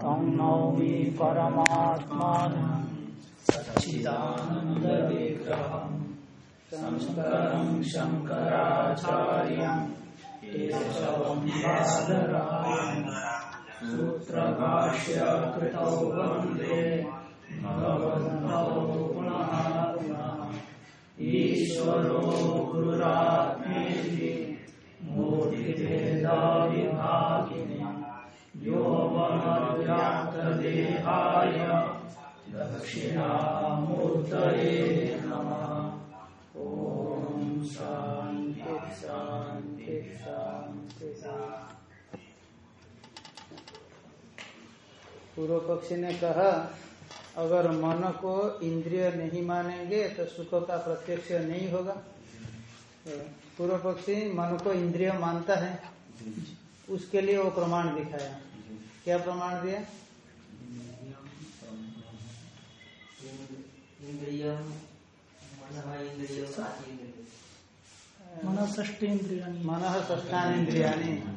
तं नौमि परमात्मानं सच्चिदानन्दविग्रहम् शङ्करं शङ्कराचार्यं केशवं बादरायण सूत्रभाष्य कृतौ वंदे भगवन्तौ पुनः पुनः ईश्वरो गुरुरात्मेति मूर्तिभेदाविभागिनि दक्षिणामूर्तये नमः। ॐ शान्ति शान्ति शान्ति। पूर्व पक्षी ने कहा, अगर मन को इंद्रिय नहीं मानेंगे तो सुख का प्रत्यक्ष नहीं होगा। पूर्व पक्षी मन को इंद्रिय मानता है। उसके लिए वो प्रमाण दिखाया। क्या प्रमाण दिया? मन ष्टेन्द्रिया मन ष्ठान इंद्रिया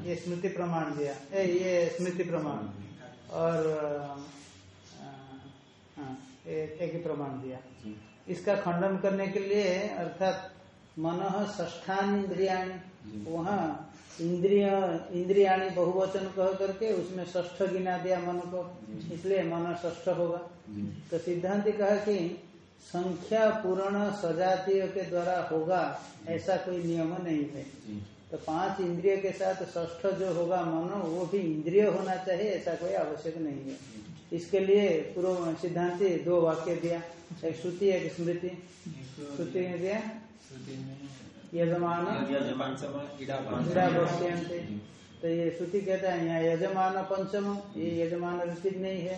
ये स्मृति प्रमाण दिया। ए, ये स्मृति प्रमाण। और हाँ, एक ही प्रमाण दिया। इसका खंडन करने के लिए अर्थात मन ष्ठान इंद्रिया वहाँ इंद्रिय इंद्रियाणी बहुवचन कह करके उसमें ष्ठ गिना दिया मन को इसलिए मन ष्ठ होगा। तो सिद्धांत कहा कि संख्या पूर्ण सजातीय के द्वारा होगा ऐसा कोई नियम नहीं है। तो पाँच इंद्रिय के साथ ष्ठ जो होगा मनो वो भी इंद्रिय होना चाहिए ऐसा कोई आवश्यक नहीं है। इसके लिए पूर्व सिद्धांति दो वाक्य दिया एक श्रुति एक स्मृति। श्रुति में दिया? यजमान तो ये श्रुति कहता है यहाँ यजमान पंचम ये यजमान ऋतिक नहीं है।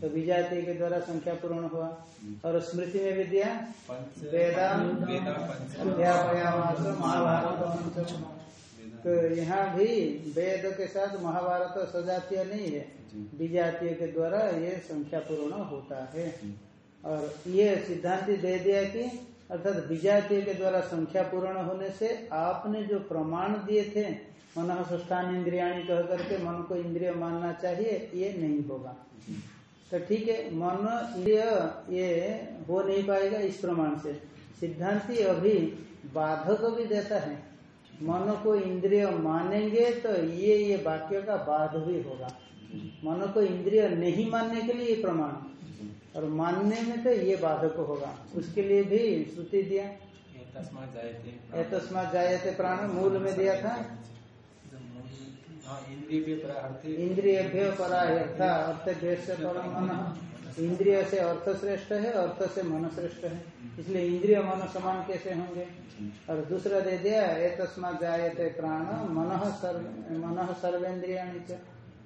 तो विजाति के द्वारा संख्या पूर्ण हुआ। और स्मृति में भी दिया महाभारत तो यहाँ भी वेद के साथ महाभारत सजातीय नहीं है। विजातीय के द्वारा ये संख्या पूर्ण होता है। और ये सिद्धांति दे दिया कि अर्थात विजातीय के द्वारा संख्या पूर्ण होने से आपने जो प्रमाण दिए थे, मन संस्थान इंद्रियाणी कह करके मन को इंद्रिय मानना चाहिए, ये नहीं होगा। तो ठीक है, मन, इंद्रिय, ये हो नहीं पाएगा इस प्रमाण से। सिद्धांति अभी बाधक भी देता है। मन को इंद्रिय मानेंगे तो ये ये वाक्य का बाध भी होगा। मन को इंद्रिय नहीं मानने के लिए प्रमाण। और मानने में तो ये बाधक होगा। उसके लिए भी श्रुति दिया। तस्मात जायते प्राण। मूल में दिया था। इंद्रिय परायर्था अर्थ से परम इंद्रिय से अर्थ श्रेष्ठ है अर्थ से मन श्रेष्ठ है। इसलिए इंद्रिय मन समान कैसे होंगे? और दूसरा दे दिया ए तस्मात जायते प्राण मन सर्व मन सर्वेन्द्रिया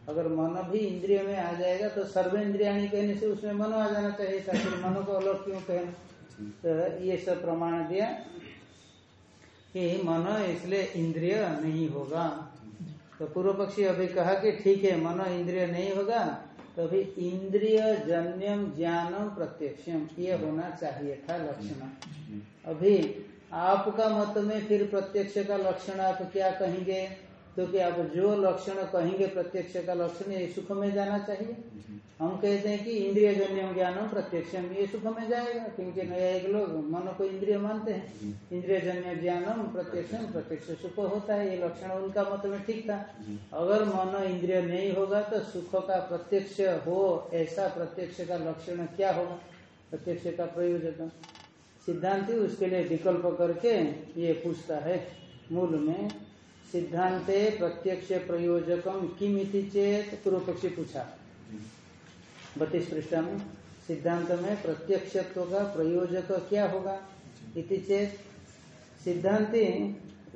अगर मन भी इंद्रिय में आ जाएगा तो सर्वेन्द्रियाणी कहने से उसमें मन आ जाना चाहिए फिर मन को अलग क्यों कहना तो ये सब प्रमाण दिया। कि मन इसलिए इंद्रिय नहीं होगा। तो पूर्व पक्षी अभी कहा कि ठीक है, मन इंद्रिय नहीं होगा तो अभी इंद्रिय जन्यम ज्ञानम प्रत्यक्षम, ये होना चाहिए था लक्षण। अभी आपका मत में फिर प्रत्यक्ष का लक्षण आप क्या कहेंगे? क्योंकि आप जो लक्षण कहेंगे प्रत्यक्ष का लक्षण ये सुख में जाना चाहिए। हम कहते हैं कि इंद्रिय जन्य ज्ञानम प्रत्यक्षम ये सुख में जाएगा क्योंकि नया एक लोग मन को इंद्रिय मानते हैं। इंद्रिय जन्य ज्ञानम प्रत्यक्षम प्रत्यक्ष सुख होता है ये लक्षण उनका मत में ठीक था। अगर मन इंद्रिय नहीं होगा तो सुख का प्रत्यक्ष हो ऐसा प्रत्यक्ष का लक्षण क्या होगा? प्रत्यक्ष का प्रयोजन। सिद्धांति उसके लिए विकल्प करके ये पूछता है मूल में सिद्धांते प्रत्यक्ष प्रयोजकम किमिति चेत पूर्व पक्षी पूछा। बत्तीस पृष्ठ में सिद्धांत में प्रत्यक्षत्व का प्रयोजक क्या होगा? इति चेत सिद्धांति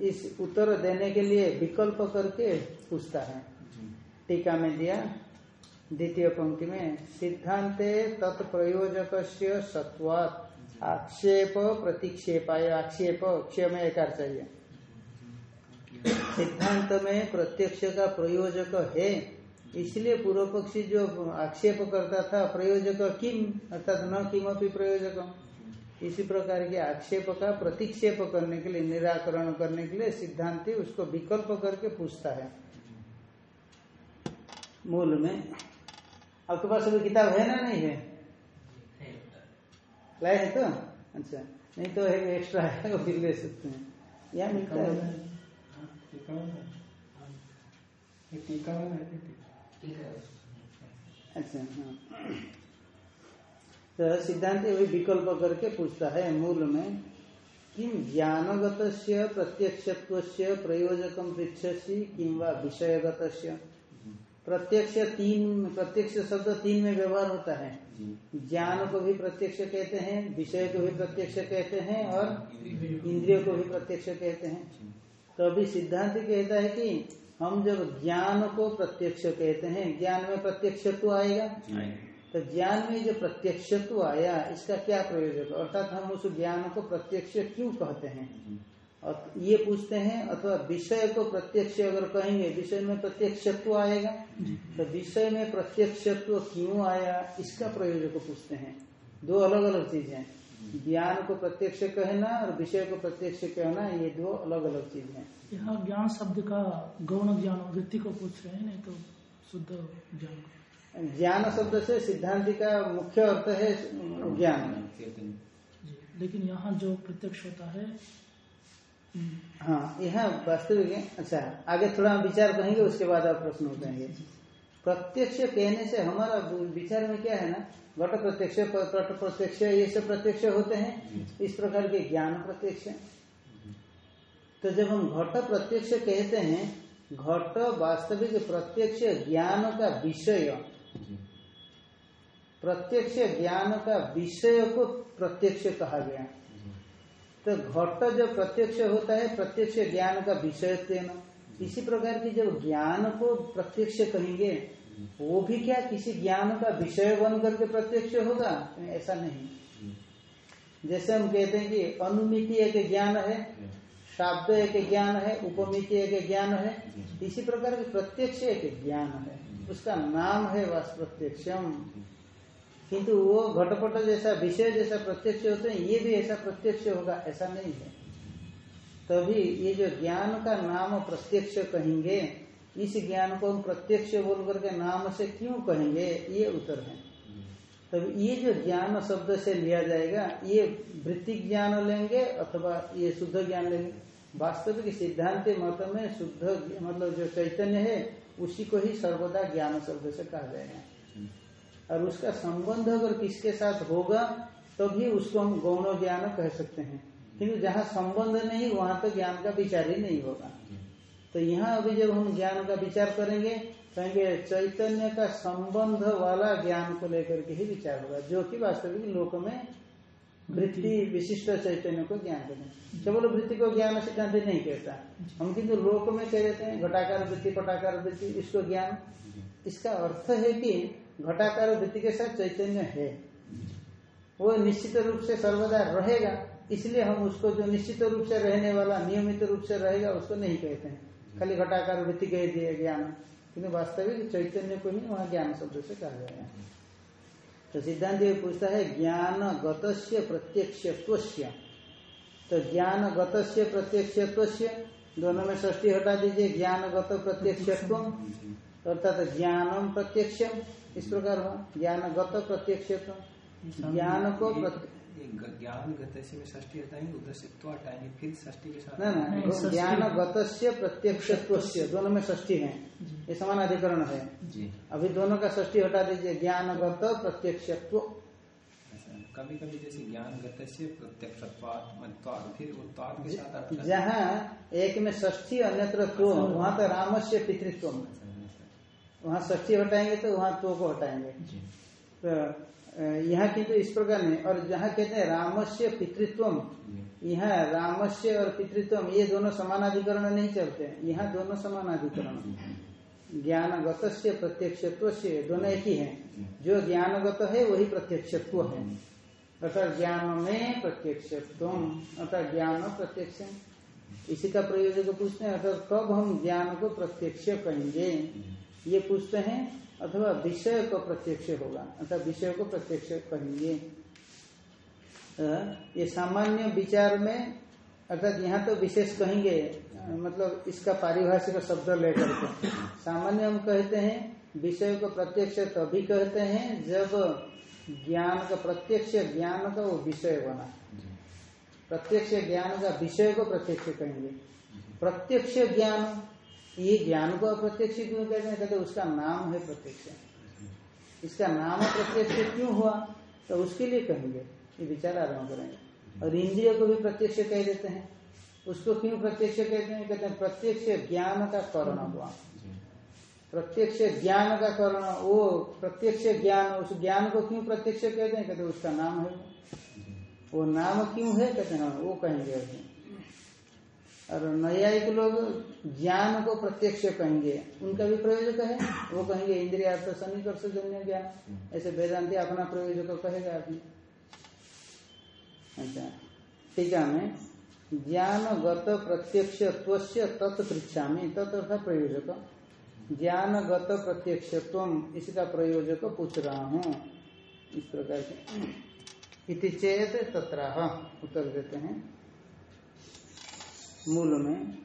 इस उत्तर देने के लिए विकल्प करके पूछता है। टीका में दिया। द्वितीय पंक्ति में सिद्धांते तत्प्रयोजक सत्वात। आक्षेप, प्रतिक्षेपाय आक्षेप क्षय में एक चाहिए। सिद्धांत में प्रत्यक्ष का प्रयोजक है। इसलिए पूर्व पक्षी जो आक्षेप करता था, प्रयोजक किम? अर्थात न किमपि प्रयोजक। इसी प्रकार के आक्षेप का प्रतिक्षेप करने के लिए, निराकरण करने के लिए सिद्धांति उसको विकल्प करके पूछता है। मूल में। आपके पास अभी किताब है ना नहीं है? लाए है तो। अच्छा नहीं तो एक एक्स्ट्रा है, वो फिर ले सकते हैं। यहाँ मिलता है। अच्छा हाँ। तो सिद्धांत वही विकल्प करके पूछता है मूल में किम ज्ञानगत प्रत्यक्ष प्रयोजक पृछसी किम वा विषयगत प्रत्यक्ष तीन प्रत्यक्ष शब्द तीन में व्यवहार होता है। ज्ञान को भी प्रत्यक्ष कहते हैं विषय को भी प्रत्यक्ष कहते हैं और इंद्रिय को भी प्रत्यक्ष कहते हैं। तो अभी सिद्धांत कहता है कि हम जब ज्ञान को प्रत्यक्ष कहते हैं ज्ञान में प्रत्यक्षत्व आएगा? तो ज्ञान में जो प्रत्यक्षत्व आया इसका क्या प्रयोजक अर्थात हम उस ज्ञान को प्रत्यक्ष क्यों कहते हैं? और ये पूछते हैं अथवा विषय को प्रत्यक्ष अगर कहेंगे विषय में प्रत्यक्षत्व आएगा? तो विषय में प्रत्यक्षत्व क्यों आया? इसका प्रयोजक पूछते हैं। दो अलग अलग चीज़ें हैं। ज्ञान को प्रत्यक्ष कहना और विषय को प्रत्यक्ष कहना ये दो अलग अलग चीज़ है। यहाँ ज्ञान शब्द का गौण ज्ञान वृत्ति को पूछ रहे हैं नहीं तो शुद्ध ज्ञान ज्ञान शब्द से सिद्धांति का मुख्य अर्थ है ज्ञान। लेकिन यहाँ जो प्रत्यक्ष होता है हम्म, हाँ यहाँ वास्तविक अच्छा आगे थोड़ा विचार करेंगे उसके बाद आप प्रश्न उठाएँगे। प्रत्यक्ष कहने से हमारा विचार में क्या है ना घट प्रत्यक्ष प्रत्यक्ष ये सब प्रत्यक्ष होते हैं। इस प्रकार के ज्ञान प्रत्यक्ष तो जब हम घट प्रत्यक्ष कहते हैं घट वास्तविक प्रत्यक्ष ज्ञान का विषय। प्रत्यक्ष ज्ञान का विषय को प्रत्यक्ष कहा गया तो घट जो प्रत्यक्ष होता है प्रत्यक्ष ज्ञान का विषय इसी प्रकार की जब ज्ञान को प्रत्यक्ष कहेंगे वो भी क्या किसी ज्ञान का विषय बन करके प्रत्यक्ष होगा? ऐसा नहीं। जैसे हम कहते हैं कि अनुमिति एक ज्ञान है, शाब्द एक ज्ञान है, उपमिति एक ज्ञान है, इसी प्रकार के प्रत्यक्ष एक ज्ञान है। उसका नाम है वास प्रत्यक्षम। किंतु वो घटपट जैसा, विषय जैसा प्रत्यक्ष होते हैं, ये भी ऐसा प्रत्यक्ष होगा, ऐसा नहीं है। तभी ये जो ज्ञान का नाम प्रत्यक्ष कहेंगे, इस ज्ञान को हम प्रत्यक्ष बोल करके नाम से क्यों कहेंगे, ये उत्तर है। तब ये जो ज्ञान शब्द से लिया जाएगा, ये वृत्ति ज्ञान लेंगे अथवा ये शुद्ध ज्ञान लेंगे। वास्तविक सिद्धांत मत में शुद्ध मतलब जो चैतन्य है, उसी को ही सर्वदा ज्ञान शब्द से कहा जाएगा और उसका संबंध अगर किसके साथ होगा, तभी तो उसको हम गौण ज्ञान कह सकते हैं। किंतु जहाँ संबंध नहीं, वहाँ तो ज्ञान का विचार ही नहीं होगा। तो यहाँ अभी जब हम ज्ञान का विचार करेंगे, कहेंगे चैतन्य का संबंध वाला ज्ञान को लेकर के ही विचार होगा, जो कि वास्तविक लोक में वृत्ति विशिष्ट चैतन्य को ज्ञान करें केवल वृत्ति को ज्ञान सिद्धांत नहीं कहता। हम किंतु लोक में कह देते हैं, घटाकार वृत्ति, पटाकार वृत्ति, इसको ज्ञान। इसका अर्थ है कि घटाकार वृत्ति के साथ चैतन्य है। वो निश्चित रूप से सर्वदा रहेगा। इसलिए हम उसको जो निश्चित रूप से रहने वाला, नियमित रूप से रहेगा, उसको नहीं कहते हैं। खाली घटाकार वृत्ति कह दिए ज्ञान। किन्तु वास्तविक चैतन्य को ही वहाँ ज्ञान शब्द से कहा गया तो सिद्धांत ये पूछता है ज्ञान गत प्रत्यक्ष तो ज्ञान गत प्रत्यक्ष दोनों में ष्टी हटा दीजिए ज्ञान गत प्रत्यक्ष अर्थात ज्ञानम प्रत्यक्ष इस प्रकार हो ज्ञान गत प्रत्यक्ष ज्ञान को ज्ञान गतस्य में षष्ठी हटाएँगे उधर से तो हटाएँगे फिर षष्ठी के साथ ना ना ज्ञान गतस्य प्रत्यक्ष दोनों में षष्ठी है। ये समान अधिकरण है। अभी दोनों का षष्ठी हटा दीजिए ज्ञान गत प्रत्यक्ष कभी कभी जैसे ज्ञान गतस्य प्रत्यक्ष फिर उत्पाद के साथ जहाँ एक में षष्ठी अन्यत्र तो वहाँ तो राम से पितृत्व वहाँ षष्ठी हटाएँगे तो वहाँ तो को हटाएँगे। तो यहाँ किंतु इस प्रकार नहीं। और जहाँ कहते हैं रामस्य पितृत्व यहाँ रामस्य और पितृत्व ये दोनों समानाधिकरण नहीं चलते यहाँ दोनों समानाधिकरण ज्ञानगत प्रत्यक्षत्व से दोनों एक ही है। जो ज्ञानगत है, वही प्रत्यक्षत्व है। अर्थात ज्ञान में प्रत्यक्षत्व अर्थात ज्ञान प्रत्यक्ष। इसी का प्रयोजक पूछते हैं अर्थात कब हम ज्ञान को प्रत्यक्ष कहेंगे? ये पूछते हैं अथवा विषय को प्रत्यक्ष होगा अर्थात विषय को प्रत्यक्ष कहेंगे। ये सामान्य विचार में, अर्थात यहाँ तो विशेष कहेंगे मतलब इसका पारिभाषिक शब्द लेकर के। सामान्य हम कहते हैं, विषय को प्रत्यक्ष तभी कहते हैं जब ज्ञान का प्रत्यक्ष ज्ञान का वो विषय बना। प्रत्यक्ष ज्ञान का विषय को प्रत्यक्ष कहेंगे। प्रत्यक्ष ज्ञान ये ज्ञान को अप्रत्यक्ष क्यों कहते हैं, कहते उसका नाम है प्रत्यक्ष। इसका नाम प्रत्यक्ष क्यों हुआ? तो उसके लिए कहेंगे, ये विचार आरंभ करेंगे। और इंद्रिय को भी प्रत्यक्ष कह देते हैं। उसको क्यों प्रत्यक्ष कहते हैं? कहते हैं प्रत्यक्ष ज्ञान का करण हुआ। प्रत्यक्ष ज्ञान का करण, वो प्रत्यक्ष ज्ञान, उस ज्ञान को क्यों प्रत्यक्ष कहते हैं? कहते उसका नाम है। वो नाम क्यों है? कहते हैं, वो कहेंगे। और न्यायिक लोग ज्ञान को प्रत्यक्ष कहेंगे। उनका भी प्रयोजक है। वो कहेंगे इंद्रिया तो सन्निकर्ष जन्य ज्ञान। ऐसे वेदांति अपना प्रयोजक कहेगा अभी अच्छा टीका में ज्ञान गत प्रत्यक्ष तत्पृछा में तथा प्रयोजक। ज्ञान गत प्रत्यक्ष इसका प्रयोजक पूछ रहा हूँ। इस प्रकार से। इति चेत तत्राह। उत्तर देते हैं। मूल में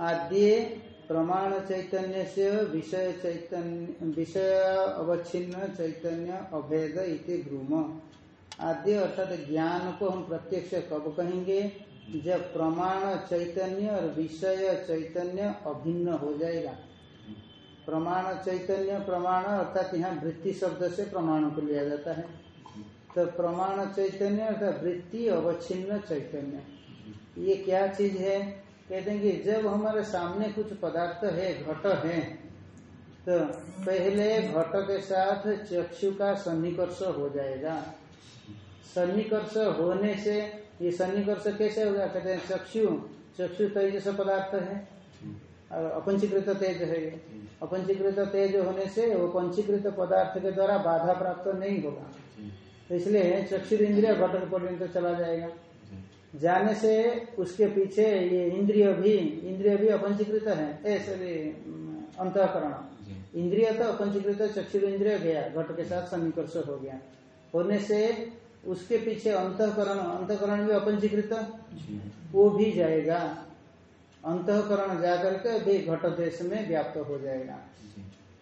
आद्य प्रमाण चैतन्य से विषय चैतन्य विषय अवच्छिन्न चैतन्य अभेद इति भ्रूम आद्य अर्थात ज्ञान को हम प्रत्यक्ष कब कहेंगे? जब प्रमाण चैतन्य और विषय चैतन्य अभिन्न हो जाएगा। प्रमाण चैतन्य प्रमाण अर्थात यहाँ वृत्ति शब्द से प्रमाण को लिया जाता है। तो प्रमाण चैतन्य अर्थात वृत्ति अवच्छिन्न चैतन्य। ये क्या चीज़ है? कहते हैं कि जब हमारे सामने कुछ पदार्थ है, घट है तो पहले घट के साथ चक्षु का सन्निकर्ष हो जाएगा। सन्निकर्ष होने से ये सन्निकर्ष कैसे होगा कहते हैं? चक्षु चक्षु तेज से पदार्थ है। और अपंचीकृत तेज है अपंचीकृत तेज होने से वो पंचीकृत पदार्थ के द्वारा बाधा प्राप्त नहीं होगा। तो इसलिए चक्षु इंद्रिय घटक पर्यंत चला जाएगा। जाने से उसके पीछे ये इंद्रिय भी इंद्रिय भी अपंचीकृत है। ऐसे भी अंतकरण। इंद्रिय तो अपंचीकृत चक्षु इंद्रिय गया घट के साथ सन्निकर्ष हो गया। होने से उसके पीछे अंतकरण अंतकरण भी अपंचीकृत? वो भी जाएगा। अंतकरण जाकर के अभी घट देश में व्याप्त हो जाएगा।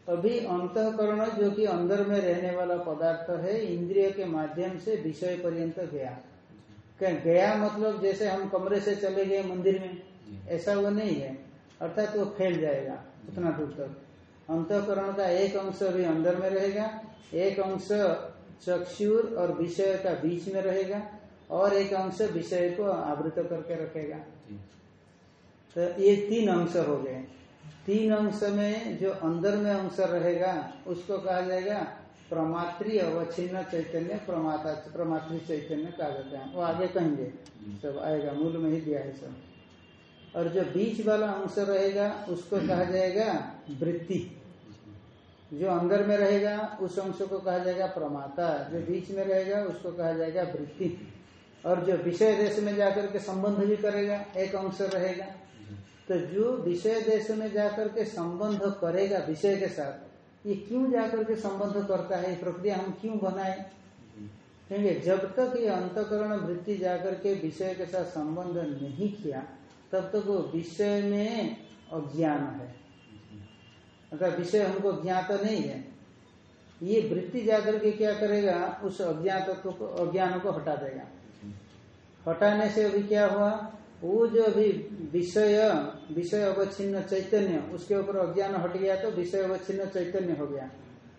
अभी अंतकरण जो कि अंदर में रहने वाला पदार्थ है इंद्रिय के माध्यम से विषय पर्यंत गया। क्या गया मतलब जैसे हम कमरे से चले गए मंदिर में ऐसा वो नहीं है। अर्थात वो फैल जाएगा उतना दूर तक। अंतकरण का एक अंश भी अंदर में रहेगा एक अंश चक्षुर और विषय का बीच में रहेगा और एक अंश विषय को आवृत करके रखेगा। तो ये तीन अंश हो गए। तीन अंश में जो अंदर में अंश रहेगा उसको कहा जाएगा प्रमात्री अवच्छिन्न चैतन्य प्रमाता प्रमात्री चैतन्य कहा जाता है। वो आगे कहेंगे। सब आएगा मूल में ही दिया है सब। और जो बीच वाला अंश रहेगा उसको कहा जाएगा वृत्ति। जो अंदर में रहेगा उस अंश को कहा जाएगा प्रमाता। जो बीच में रहेगा उसको कहा जाएगा वृत्ति। और जो विषय देश में जाकर के संबंध भी करेगा एक अंश रहेगा। तो जो विषय देश में जाकर के संबंध करेगा विषय के साथ ये क्यों जाकर के संबंध करता है? प्रक्रिया हम क्यों बनाए? क्योंकि जब तक ये अंतकरण वृत्ति जाकर के विषय के साथ संबंध नहीं किया, तब तक वो विषय में अज्ञान है। अगर विषय हमको ज्ञात नहीं है, ये वृत्ति जाकर के क्या करेगा? उस अज्ञात को, अज्ञान को हटा देगा। हटाने से अभी क्या हुआ? वो जो अभी विषय विषय अवच्छिन्न चैतन्य, उसके ऊपर अज्ञान हट गया तो विषय अवच्छिन्न चैतन्य हो गया।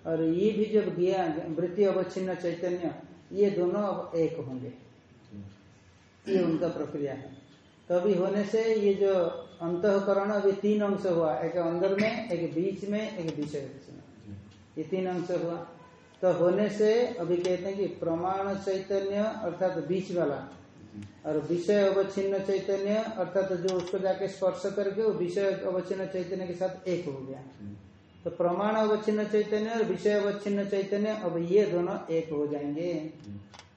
और ये भी जब गया, वृत्ति अवच्छिन्न चैतन्य, ये दोनों अब एक होंगे। ये उनका प्रक्रिया है। तो अभी होने से ये जो अंतकरण अभी तीन अंश हुआ, एक अंदर में, एक बीच में, एक विषय ये तीन अंश हुआ। तो होने से अभी कहते हैं कि प्रमाण चैतन्य अर्थात बीच वाला और विषय अवच्छिन्न चैतन्य अर्थात जो उसको जाके स्पर्श करके वो विषय अवच्छिन्न चैतन्य के साथ एक हो गया। तो प्रमाण अवच्छिन्न चैतन्य और विषय अवच्छिन्न चैतन्य अब ये दोनों एक हो जाएँगे।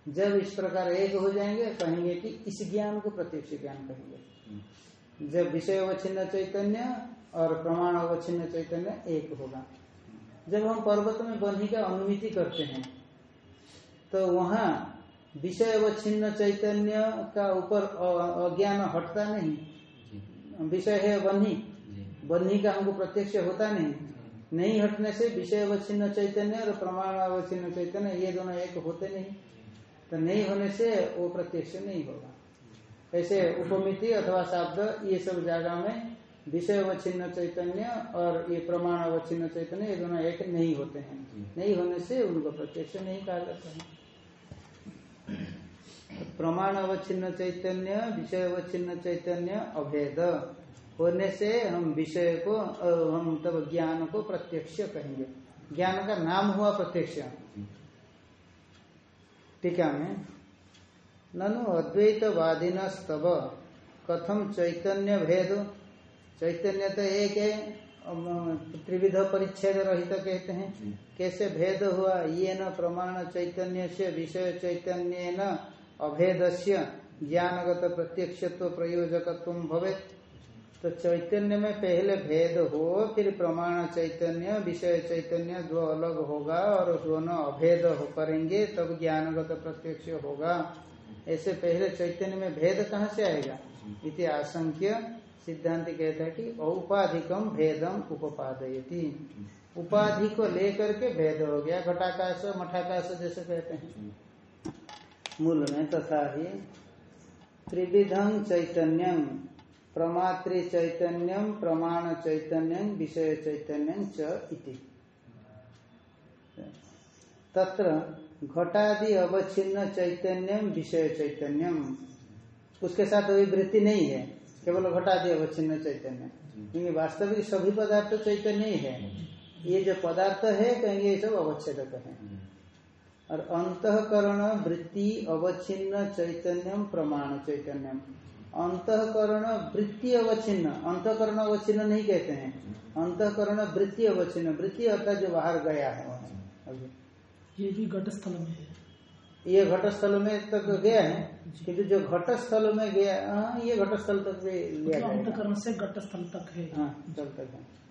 जब इस प्रकार एक हो जाएँगे, कहेंगे कि इस ज्ञान को प्रत्यक्ष ज्ञान कहेंगे। जब विषय अवच्छिन्न चैतन्य और प्रमाण अवच्छिन्न चैतन्य एक होगा। जब हम पर्वत में बनी का अनुमिति करते हैं तो वहाँ विषय अवच्छिन्न चैतन्य का ऊपर अज्ञान हटता नहीं। विषय है बन्ही। बन्ही का हमको प्रत्यक्ष होता नहीं। नहीं हटने से विषय व छिन्न चैतन्य और प्रमाण व छिन्न चैतन्य ये दोनों एक होते नहीं। तो नहीं होने से वो प्रत्यक्ष नहीं होगा। ऐसे उपमिति अथवा शब्द ये सब जगह में विषय व छिन्न चैतन्य और ये प्रमाण व छिन्न चैतन्य ये दोनों एक नहीं होते हैं। नहीं होने से उनको प्रत्यक्ष नहीं कहा जाता है। प्रमाण अवच्छिन्न चैतन्य विषय अवच्छिन्न चैतन्य अभेद। होने से हम विषय को हम तब ज्ञान को प्रत्यक्ष कहेंगे। ज्ञान का नाम हुआ प्रत्यक्ष। टीका में ननु अद्वैतवादिन स्तव कथम चैतन्य भेद। चैतन्य तो एक है त्रिविध परिच्छेद रहित तो कहते हैं। कैसे भेद हुआ? ये न प्रमाण चैतन्य से विषय चैतन्य न अभेद से ज्ञानगत प्रत्यक्षत्व प्रयोजकत्व भवे तो चैतन्य में पहले भेद हो, फिर प्रमाण चैतन्य, विषय चैतन्य दो अलग होगा और दोनों अभेद हो करेंगे, तब ज्ञानगत प्रत्यक्ष होगा। ऐसे पहले चैतन्य में भेद कहाँ से आएगा? इति आशंक्य सिद्धांत कहता है कि औपाधिकम भेदम उपादयती उपाधि को लेकर के भेद हो गया, घटाकाश, मठाकाश जैसे कहते हैं। मूल में तथा ही त्रिविधम चैतन्यम प्रमात्र चैतन्यम प्रमाण चैतन्यम विषय चैतन्यम तत्र घटादि अवच्छिन्न चैतन्यम विषय चैतन्यम उसके साथ वही वृत्ति नहीं है, केवल घटादि अवच्छिन्न चैतन्य। क्योंकि वास्तविक सभी पदार्थ चैतन्य ही है। ये जो पदार्थ है, कहेंगे ये सब अवच्छेदक है। और अंतकरण वृत्ति अवच्छिन्न चैतन्यम प्रमाण चैतन्यम। अंतकरण वृत्ति अवच्छिन्न अंतकरण अवच्छिन्न नहीं कहते हैं। अंतकरण वृत्ति अवच्छिन्न वृत्ति अर्थात जो बाहर गया है। वहाँ अभी। ये भी घट स्थल में है। ये घट स्थल में तक गया है? किंतु जो घट स्थल में गया हाँ ये घट स्थल तक मतलब अंतकरण से घट स्थल तक है। हाँ तक है।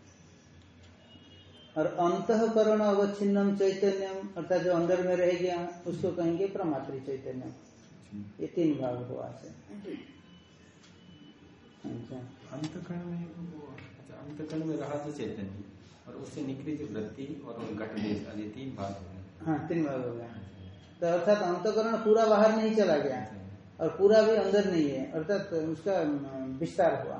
और अंतकरण अवच्छिन्नम चैतन्यम अर्थात जो अंदर में रह गया उसको कहेंगे प्रमात्री चैतन्यम ये तीन भाग हुआ से। अच्छा अंतकरण में अच्छा अंतकरण में रहा जो चैतन्य और उससे निकली जो वृत्ति और वो घट आदि तीन भाग हो गए। हाँ तीन भाग हो गया तो अर्थात अंतकरण पूरा बाहर नहीं चला गया और पूरा भी अंदर नहीं है अर्थात उसका विस्तार हुआ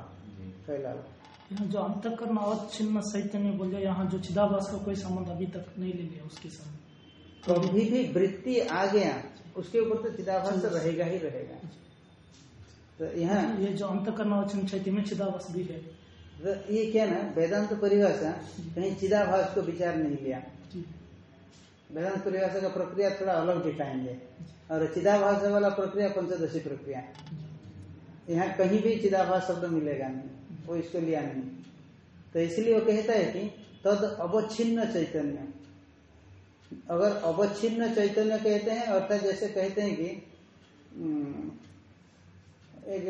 फैला हुआ यहाँ जो अंतकरण अवच्छिन्न चैतन्य बोले यहाँ जो चिदाभास का कोई संबंध अभी तक नहीं ले लिया उसके साथ कभी भी वृत्ति आ गया उसके ऊपर तो चिदाभास रहेगा ही रहेगा। तो यहाँ ये जो अंतकरण अवच्छिन्न चैतन्य में चिदाभास भी है। तो ये क्या ना वेदांत परिभाषा कहीं चिदाभास को विचार नहीं लिया। वेदांत परिभाषा का प्रक्रिया थोड़ा अलग दिखाएँगे और चिदाभास वाला प्रक्रिया पंचदशी प्रक्रिया। यहाँ कहीं भी चिदाभास शब्द मिलेगा नहीं। वो इसको लिया नहीं। तो इसलिए वो कहता है कि तद अवच्छिन्न चैतन्य। अगर अवच्छिन्न चैतन्य कहते हैं, अर्थात जैसे कहते हैं कि एक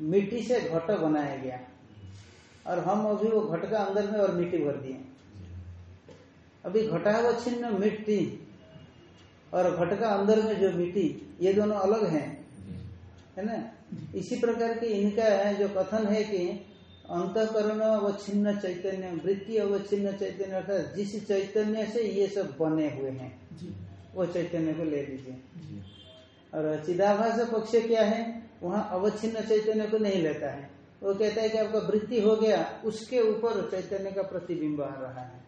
मिट्टी से घट बनाया गया। और हम अभी वो घट का अंदर में और मिट्टी भर दिए। अभी घटावच्छिन्न मिट्टी और घट का अंदर में जो मिट्टी, ये दोनों अलग हैं। है ना? इसी प्रकार के इनका है जो कथन है कि अंतकरण अवच्छिन्न चैतन्य वृत्ति अवच्छिन्न चैतन्य अर्थात जिस चैतन्य से ये सब बने हुए हैं वो चैतन्य को ले लीजिए। और चिदाभास पक्ष क्या है? वहाँ अवच्छिन्न चैतन्य को नहीं लेता है। वो कहता है कि आपका वृत्ति हो गया उसके ऊपर चैतन्य का प्रतिबिंब आ रहा है।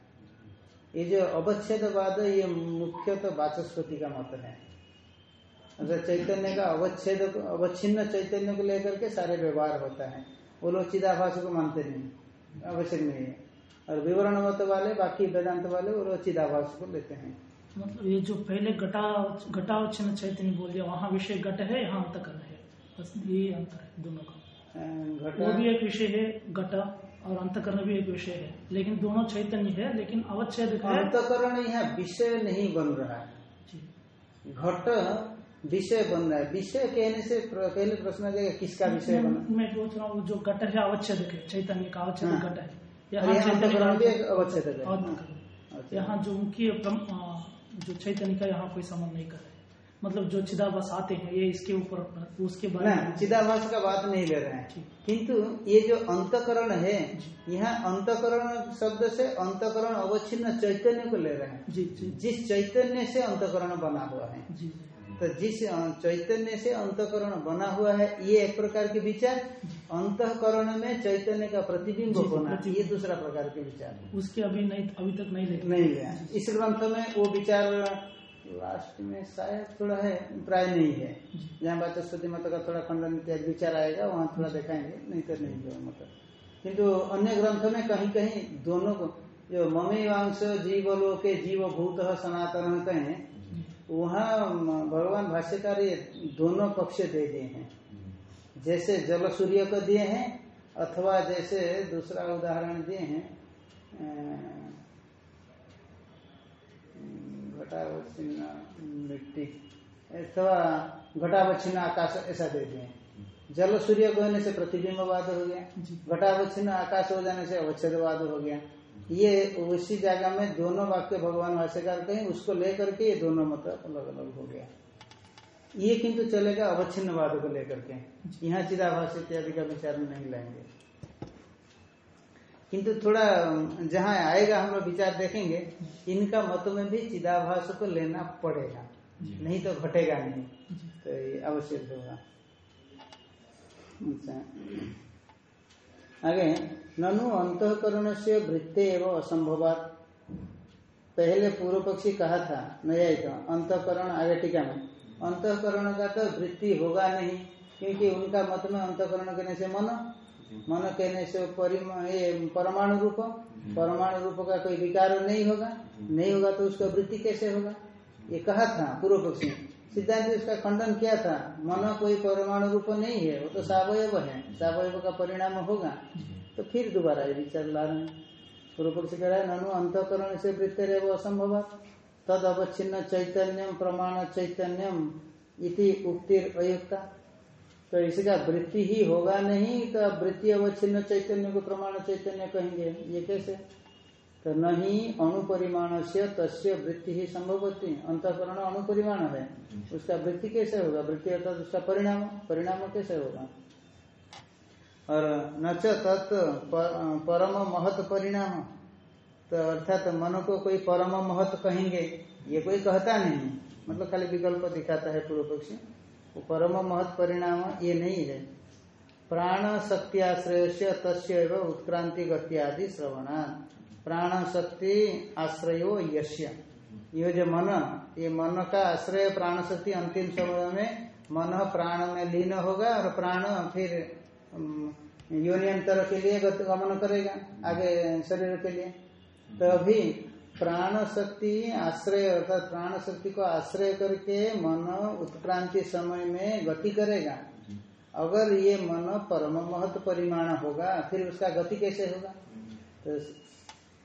ये जो अवच्छेदवाद ये मुख्यतः वाचस्पति का मत है। अगर चैतन्य का अवच्छेद अवच्छिन्न चैतन्य को लेकर के सारे व्यवहार होता है वो लोग चिदाभास को मानते नहीं आवश्यक नहीं है। और विवरण मत वाले बाकी वेदांत वाले वो लोग चिदाभास को लेते हैं। मतलब ये जो पहले घटा घटावच्छिन्न चैतन्य बोल दिया वहाँ विषय घट है यहाँ अंतकरण है। बस ये अंतर है दोनों का। वो भी एक विषय है घटा और अंतकरण भी एक विषय है। लेकिन दोनों चैतन्य है लेकिन अवच्छेद अंतकरण यहाँ विषय नहीं बन रहा। है घट विषय बन रहा है। विषय कहने से पहले प्रश्न आ जाएगा किसका विषय बना? मैं पूछ रहा हूँ जो घट है अवच्छेद है चैतन्य का अवच्छेद हाँ। घट है। एक अवच्छेदक है। अच्छा। यहाँ जो प्रम- जो चैतन्य का यहाँ कोई संबंध नहीं कर रहे मतलब जो चिदाभास आते हैं ये इसके ऊपर उसके बारे में चिदाभास का बात नहीं ले रहे हैं। किंतु ये जो अंतकरण है यहाँ अंतकरण शब्द से अंतकरण अवच्छिन्न चैतन्य को ले रहे हैं। जी जी। जिस चैतन्य से अंतकरण बना हुआ है। जी। तो जिस चैतन्य से अंतकरण बना हुआ है ये एक प्रकार के विचार। अंतकरण में चैतन्य का प्रतिबिंब जी, जी, होना ये दूसरा प्रकार के विचार उसके अभी नहीं अभी तक नहीं लेते नहीं लिया इस ग्रंथ में वो विचार लास्ट में शायद थोड़ा है प्राय नहीं है। जहाँ वाचस्पति मत का थोड़ा खंडन इत्यादि विचार आएगा वहाँ थोड़ा दिखाएँगे नहीं तो नहीं होगा मतलब। किंतु अन्य ग्रंथ में कहीं कहीं दोनों को जो ममी वांश जीवलो के जीव भूत सनातन कहें वहाँ भगवान भाष्यकार ये दोनों पक्ष दे दिए हैं। जैसे जल सूर्य को दिए हैं अथवा जैसे दूसरा उदाहरण दिए हैं अ, घटावच्छिन्न मिट्टी अथवा घटावच्छिन्न आकाश ऐसा दे दिए जल सूर्य को होने से प्रतिबिंबवाद हो गया। घटावच्छिन्न आकाश हो जाने से अवच्छेदवाद हो गया। ये उसी जगह में दोनों वाक्य भगवान भाष्यकार कहें उसको लेकर के ये दोनों मत अलग अलग हो गया। ये किंतु चलेगा अवच्छिन्नवाद को लेकर के। यहाँ चिदाभास इत्यादि का विचार नहीं लाएँगे। किंतु थोड़ा जहाँ आएगा हम लोग विचार देखेंगे इनका मत में भी चिदाभास को लेना पड़ेगा। नहीं तो घटेगा नहीं। तो ये आवश्यक होगा। अच्छा। आगे ननु अंतकरण से वृत्ते एवं असंभवात। पहले पूर्व पक्षी कहा था नया तो अंतकरण आगे टीका में अंतकरण का तो वृत्ति होगा नहीं क्योंकि उनका मत में अंतकरण कहने से मन मन कहने से ये परमाणु रूप परमाणु रूप का कोई विकार नहीं होगा नहीं होगा तो उसका वृत्ति कैसे होगा? ये कहा था पूर्व पक्षी। सिद्धांत ने इसका खंडन किया था। मन कोई परमाणु रूप नहीं है, वो तो सावयव है। सावयव का परिणाम होगा। तो फिर दोबारा ये विचार ला रहे हैं। पूर्व पक्षी कह रहा है, ननु अंतकरण से वृत्ति रहे वो असंभव तद अवच्छिन्न चैतन्यम, प्रमाण चैतन्यम इति उक्तिर अयुक्ता। तो इसका वृत्ति ही होगा नहीं तो वृत्ति अवच्छिन्न चैतन्य को प्रमाण चैतन्य कहेंगे। ये कैसे? तो नहीं अणुपरिमाण से तस्य वृत्ति ही संभवती अंतकरण अणुपरिमाण है। उसका वृत्ति कैसे होगा? वृत्ति अर्थात उसका परिणाम। परिणाम कैसे होगा? और न तत् परम महत परिणाम। तो अर्थात तो मन को कोई परम महत कहेंगे ये कोई कहता नहीं। मतलब खाली विकल्प दिखाता है पूर्व पक्षी। वो परम महत परिणाम ये नहीं है। प्राण शक्ति आश्रय से तस्व उत्क्रांति गति आदि श्रवणा प्राण शक्ति आश्रयो यश्य। ये जो मन, ये मन का आश्रय प्राण शक्ति अंतिम समय में मन प्राण में लीन होगा और प्राण फिर योनियंतर के लिए गमन करेगा, आगे शरीर के लिए। तो अभी प्राण शक्ति आश्रय अर्थात प्राण शक्ति को आश्रय करके मन उत्क्रांति समय में गति करेगा। अगर ये मन परम महत्व परिमाण होगा, फिर उसका गति कैसे होगा? तो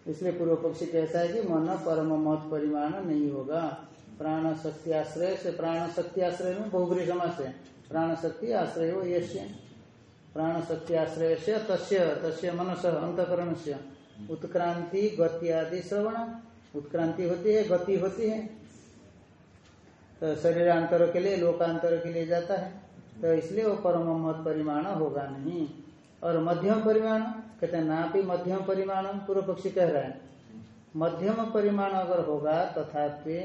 इसलिए पूर्व पक्षी कहता है कि मन परम मत परिमाण नहीं होगा। प्राण शक्ति आश्रय से प्राण शक्ति आश्रय में बहुग्री समास है। प्राण शक्ति आश्रय हो यश्य प्राण शक्ति आश्रय से तस्य तस्य मनस अंतकरण से उत्क्रांति, गति आदि श्रवण। उत्क्रांति होती है, गति होती है। तो शरीरांतर के लिए, लोकांतर के लिए जाता है। तो इसलिए वो परम मत परिमाण होगा नहीं। और मध्यम परिमाण कहते हैं ना भी मध्यम परिमाण पूर्व पक्षी कह रहा है। मध्यम परिमाण अगर होगा, तथापि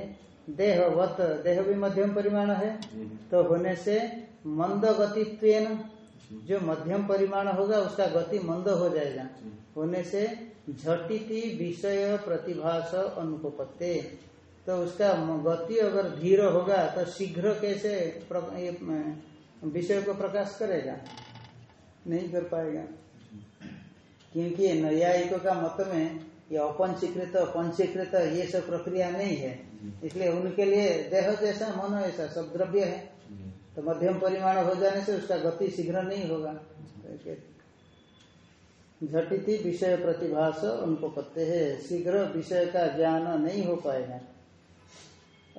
देहवत, देह भी मध्यम परिमाण है तो होने से मंद गतित्वेन जो मध्यम परिमाण होगा, उसका गति मंद हो जाएगा। होने से झटिति विषय प्रतिभास अनुपत्ते तो उसका गति अगर धीर होगा तो शीघ्र कैसे विषय को प्रकाश करेगा? नहीं कर पाएगा। क्योंकि नैयायिकों का मत में ये अपंचीकृत पंचीकृत ये सब प्रक्रिया नहीं है। इसलिए उनके लिए देह जैसा, मन ऐसा, सब द्रव्य है। तो मध्यम परिमाण हो जाने से उसका गति शीघ्र नहीं होगा। झटिति विषय प्रतिभास उनको पत्ते है। शीघ्र विषय का ज्ञान नहीं हो पाएगा।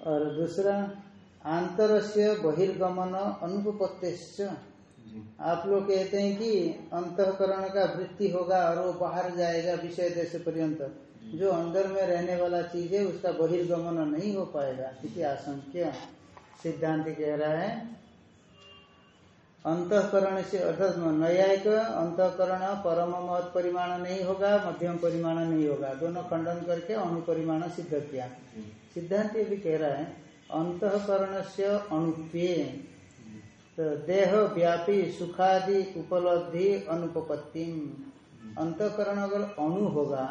और दूसरा आंतर से बहिर्गमन अनुपत्ते आप लोग कहते हैं कि अंतकरण का वृत्ति होगा और वो बाहर जाएगा विषय देश पर्यंत। जो। अंदर में रहने वाला चीज़ है उसका बहिर्गमन नहीं हो पाएगा इति आशंक्य सिद्धांत कह रहा है। अंतकरण से अर्थात न्यायिक अंतकरण परम मत परिमाण नहीं होगा मध्यम परिमाण नहीं होगा। दोनों खंडन करके अनुपरिमाण सिद्ध किया। सिद्धांत ये भी कह रहा है अंतकरण से अनुत्वे तो देह व्यापी सुखादि उपलब्धि अनुपत्ति अंतकरण अगर अणु होगा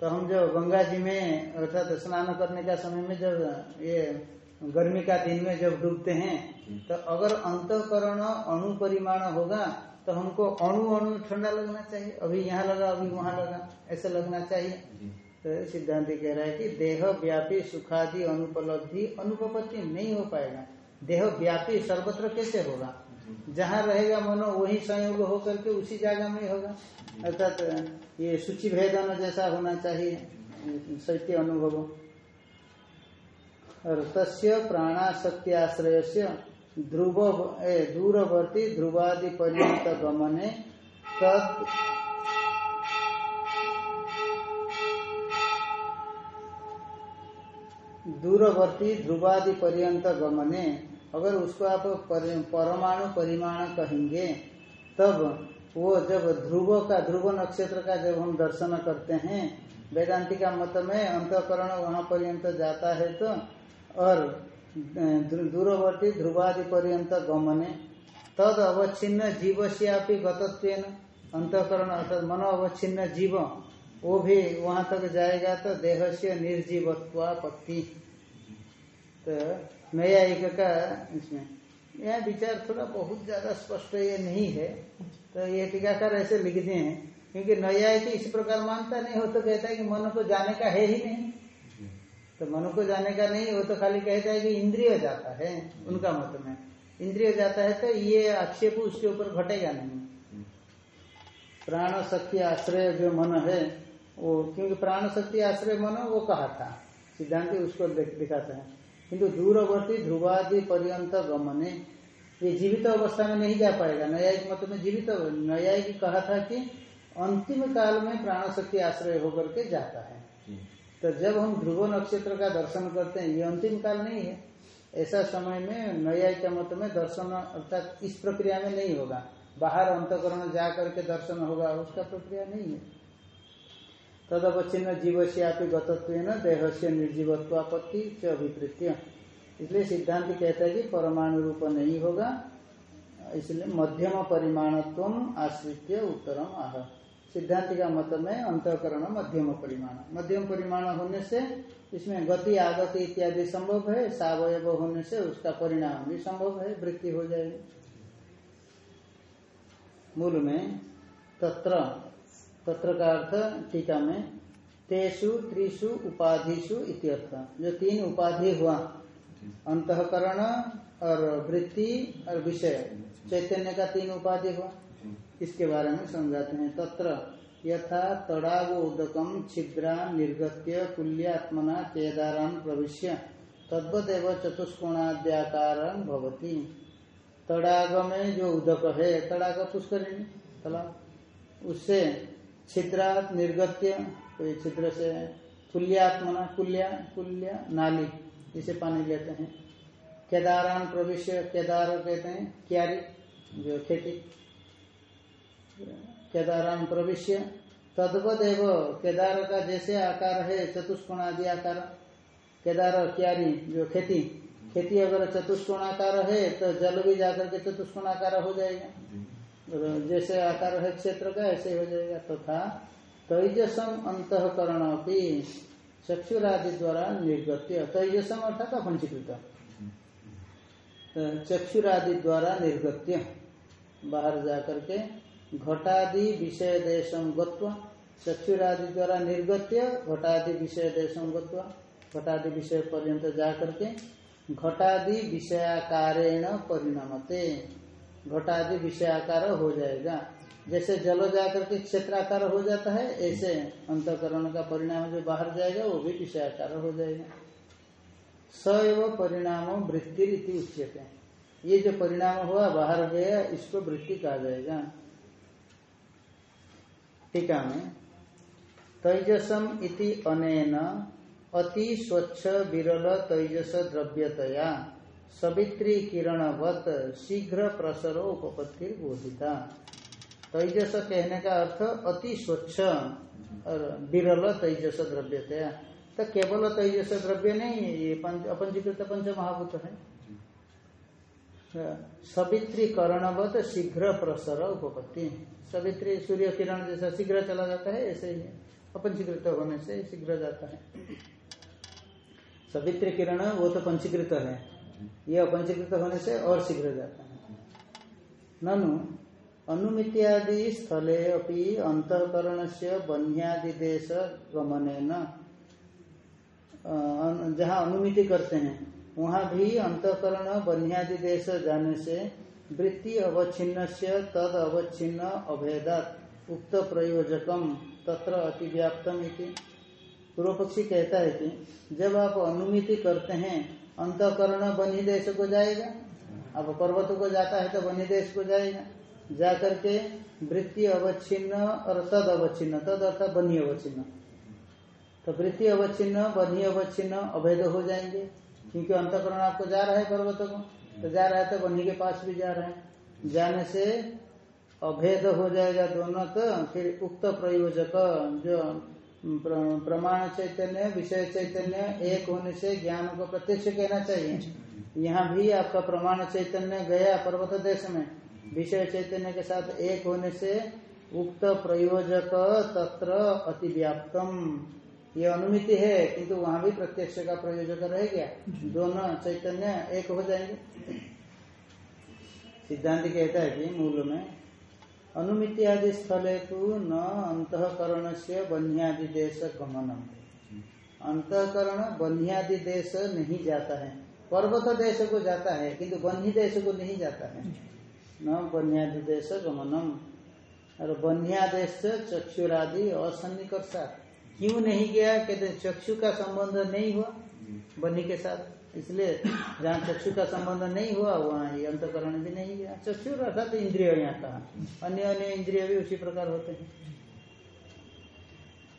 तो हम जो गंगा जी में अर्थात स्नान करने का समय में जब ये गर्मी का दिन में जब डूबते हैं तो अगर अंतकरण अणु परिमाण होगा तो हमको अणु अणु ठंडा लगना चाहिए। अभी यहाँ लगा अभी वहाँ लगा ऐसा लगना चाहिए। तो सिद्धांत कह रहा है कि देह व्यापी सुखादि अनुपलब्धि अनुपत्ति नहीं हो पाएगा। देह व्यापी सर्वत्र कैसे होगा? जहाँ रहेगा मनो वही संयोग होकर के उसी जगह में होगा। अर्थात ये सूचि भेदन जैसा होना चाहिए सत्य अनुभव। और तस्य प्राणाशक्तियाश्रय से ध्रुव दूरवर्ती ध्रुवादि पर्यंत गमने तद दूरवर्ती ध्रुवादि पर्यंत गमने अगर उसको आप परमाणु परिमाण कहेंगे, तब वो जब ध्रुव का, ध्रुव नक्षत्र का जब हम दर्शन करते हैं वेदांति का मत में अंतकरण वहाँ पर्यंत जाता है तो और दूरवर्ती ध्रुवादि पर्यंत गमने, तद अवच्छिन्न जीव से आप गतत्व अंतकरण अर्थात मनो अवच्छिन्न जीव, वो भी वहाँ तक जाएगा तो देह से निर्जीवत्वापत्ति तो नया एक का इसमें। यह विचार थोड़ा बहुत ज़्यादा स्पष्ट ये नहीं है। तो ये टीकाकार ऐसे लिख दिए हैं, क्योंकि नया कि इस प्रकार मानता नहीं हो तो कहता है कि मन को जाने का है ही नहीं। तो मन को जाने का नहीं, वो तो खाली कहता है कि इंद्रिय जाता है, उनका मत में। इंद्रिय जाता है तो ये आक्षेप उसके ऊपर घटेगा नहीं। प्राण शक्ति आश्रय जो मन है, वो क्योंकि प्राण शक्ति आश्रय मन, वो कहा था। सिद्धांत उसको दिखाते हैं। किंतु दूरवर्ती ध्रुवादि पर्यंत गमने ये जीवित अवस्था में नहीं जा पाएगा। न्यायिक मत में जीवित न्यायिक कहा था कि अंतिम काल में प्राण शक्ति आश्रय होकर के जाता है। तो जब हम ध्रुव नक्षत्र का दर्शन करते हैं ये अंतिम काल नहीं है। ऐसा समय में न्यायिक मत में दर्शन अर्थात इस प्रक्रिया में नहीं होगा। बाहर अंतकरण जा करके दर्शन होगा उसका प्रक्रिया नहीं है। तदवच्छिन्न जीव से आप गतत्व देह से निर्जीवत्वापत्ति च अभिप्रीत्य। इसलिए सिद्धांत कहता है कि परमाणु रूप नहीं होगा, इसलिए मध्यम परिमाणत्व आश्रित उत्तरम आह। सिद्धांत का मत में अंतकरण मध्यम परिमाण। मध्यम परिमाण होने से इसमें गति, आगति इत्यादि संभव है, सवयव होने से उसका परिणाम भी संभव है, वृत्ति हो जाएगी। मूल में तत्र तत्र का अर्थ टीका में तेसु त्रिशु उपाधिशु इत्यर्थ। जो तीन उपाधि हुआ, अंतकरण और वृत्ति और विषय, चैतन्य का तीन उपाधि हुआ। इसके बारे में समझाते हैं। तत्र यथा तड़ाव उदकम छिद्रा निर्गत्य कुल्यात्मना चेदारान प्रविश्य, तद्वदेव चतुष्कोणाद्याकार भवती। तड़ाग में जो उदक है, तड़ाग पुष्करिणी तालाब उससे छिद्रात निर्गत्य कोई छिद्र से कुल्यात्मना कुल्या कुल्या नाली जिसे पानी लेते हैं। केदारान प्रविश्य, केदार कहते हैं, क्यारी, जो खेती। केदारान प्रविश्य तद्वत एव केदार का जैसे आकार है चतुष्कोण आदि आकार। केदार, क्यारी, जो खेती। खेती अगर चतुष्कोणाकार है तो जल भी जाकर के चतुष्कोणाकार हो जाएगा। जैसे आकार है क्षेत्र का, ऐसे हो जाएगा तथा तो तैजसम अंतकरण भी चक्षुरादि द्वारा निर्गत्य। तैजसम अर्थात अपंचीकृत चक्षुरादि द्वारा निर्गत्य। बाहर जाकर के घटादि विषय देशम गत्व चक्षुरादि द्वारा निर्गत्य, घटादि विषय देशम गत्व घटादि विषय पर्यंत जा करके घटादि विषयाकारेण परिणामते। घटादि विषयाकार हो जाएगा। जैसे जल जाकर के क्षेत्राकार हो जाता है, ऐसे अंतकरण का परिणाम जो बाहर जाएगा, वो भी विषयाकार हो जाएगा। सैव परिणाम वृत्ति उच्यते। ये जो परिणाम हुआ, बाहर गया, इसको वृत्ति कहा जाएगा। टीका में, तैजसम इति अनेन अति स्वच्छ विरल तैजस द्रव्यतया। सवित्री किरणवत शीघ्र प्रसरो उपपत्ति बोधिता तेजस कहने का अर्थ अति स्वच्छ और विरल तेजस द्रव्य तो केवल तेजस द्रव्य नहीं, ये अपंजीकृत पंच महाभूत है सवित्री करणवत शीघ्र प्रसर उपपत्ति। सवित्री सूर्य किरण जैसा शीघ्र चला जाता है, ऐसे ही अपंचीकृत होने से शीघ्र जाता है। सवित्री किरण वो तो पंचीकृत है। ये अपंचीकृत होने से और शीघ्र जाता है। ननु, अनुमित्यादि स्थले अपनी अंतकरण से बन्यादि देश गमन जहाँ अनुमिति करते हैं, वहाँ भी अंतकरण बन्यादि देश जाने से वृत्ति अवच्छिन्न से तद अवच्छिन्न अभेदात, उक्त प्रयोजकम, तत्र अतिव्याप्तम पूर्व पक्षी कहता है कि जब आप अनुमिति करते हैं अंतकरण बनी देश को जाएगा। अब पर्वत को जाता है तो बनी देश को जाएगा। जा करके वृत्ति अवच्छिन्न और तद अवच्छिन्न, तद अर्थात बनी अवच्छिन्न। तो वृत्ति अवच्छिन्न, बनी अवच्छिन्न अवैध हो जाएँगे। क्योंकि अंतकरण आपको जा रहा है पर्वत को तो जा रहा है तो बनी के पास भी जा रहा है। जाने से अभेद हो जाएगा दोनों तो फिर उक्त प्रयोजक, जो प्रमाण चैतन्य विषय चैतन्य एक होने से ज्ञान को प्रत्यक्ष कहना चाहिए। यहाँ भी आपका प्रमाण चैतन्य गया पर्वत देश में। विषय चैतन्य के साथ एक होने से उक्त प्रयोजक तत्र अतिव्याप्तम। ये अनुमिति है, किंतु वहाँ भी प्रत्यक्ष का प्रयोजक रह गया। दोनों चैतन्य एक हो जाएँगे। सिद्धांत कहता है कि मूल में अनुमित्यादि स्थले तो न अंतकरण से बन्यादि देश गमनम अंतकरण बन्यादि देश नहीं जाता है। पर्वत देश को जाता है किंतु बन्ही देश को नहीं जाता है। न बन्यादि देश गमनम और बन्यादेश चक्षुरादि असन्निकर्षा। क्यों नहीं गया? कहते चक्षु का संबंध नहीं हुआ। बनी के साथ। इसलिए जहाँ चक्षु का संबंध नहीं हुआ, वहाँ ये अंतकरण भी नहीं गया। चक्षु अर्थात इंद्रिय यहाँ कहा अन्य अन्य इंद्रिय भी उसी प्रकार होते हैं।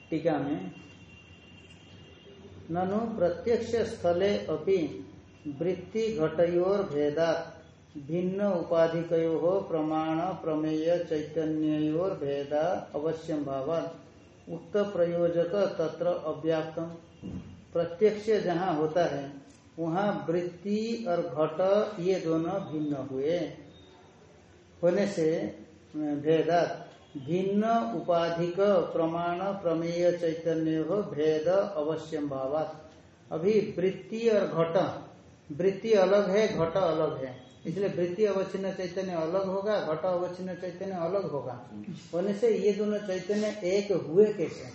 टीका में, ननु प्रत्यक्ष स्थले अपि वृत्ति घटयोर भेदा भिन्न उपाधिको प्रमाण प्रमेय चैतन्योर भेदा अवश्य भावात। उक्त प्रयोजक तत्र अव्याप्तम। प्रत्यक्ष जहाँ होता है वहाँ वृत्ति और घट ये दोनों भिन्न हुए। होने से भेदात भिन्न उपाधिक प्रमाण प्रमेय चैतन्य हो भेद अवश्यम भावात। अभी वृत्ति और घट, वृत्ति अलग है, घट अलग है। इसलिए वृत्ति अवच्छिन्न चैतन्य अलग होगा, घट अवच्छिन्न चैतन्य अलग होगा। होने से ये दोनों चैतन्य एक हुए कैसे?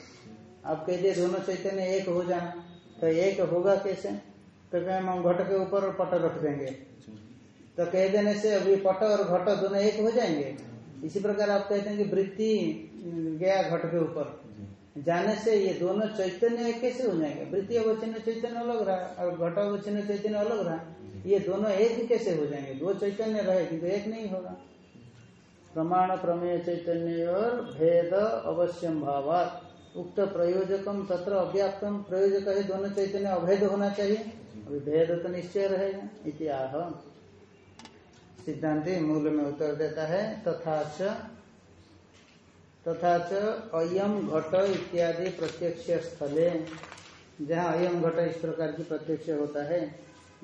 आप कहते दोनों चैतन्य एक हो जाए तो एक होगा कैसे? तो क्या हम घट के ऊपर पट रख देंगे। तो कह देने से अभी पट और घट दोनों एक हो जाएँगे। इसी प्रकार आप कहते हैं कि वृत्ति गया घट के ऊपर। जाने से ये दोनों चैतन्य कैसे हो जाएँगे? वृत्ति अवच्छिन्न चैतन्य अलग रहा, और घट अवच्छिन्न चैतन्य अलग रहा। ये दोनों एक कैसे हो जाएँगे? दो चैतन्य रहे, किंतु एक नहीं होगा। प्रमाण प्रमेय चैतन्य और भेद अवश्यम भावात। उक्त प्रयोजकम तत्र अव्याप्तम प्रयोजक है दोनों चैतन्य अभेद होना चाहिए। अभी भेद तो निश्चय रहेगा इतिहास सिद्धांति मूल में उत्तर देता है, तथा तथा अयम घट इत्यादि प्रत्यक्ष स्थले, जहाँ अयम घट इस प्रकार की प्रत्यक्ष होता है।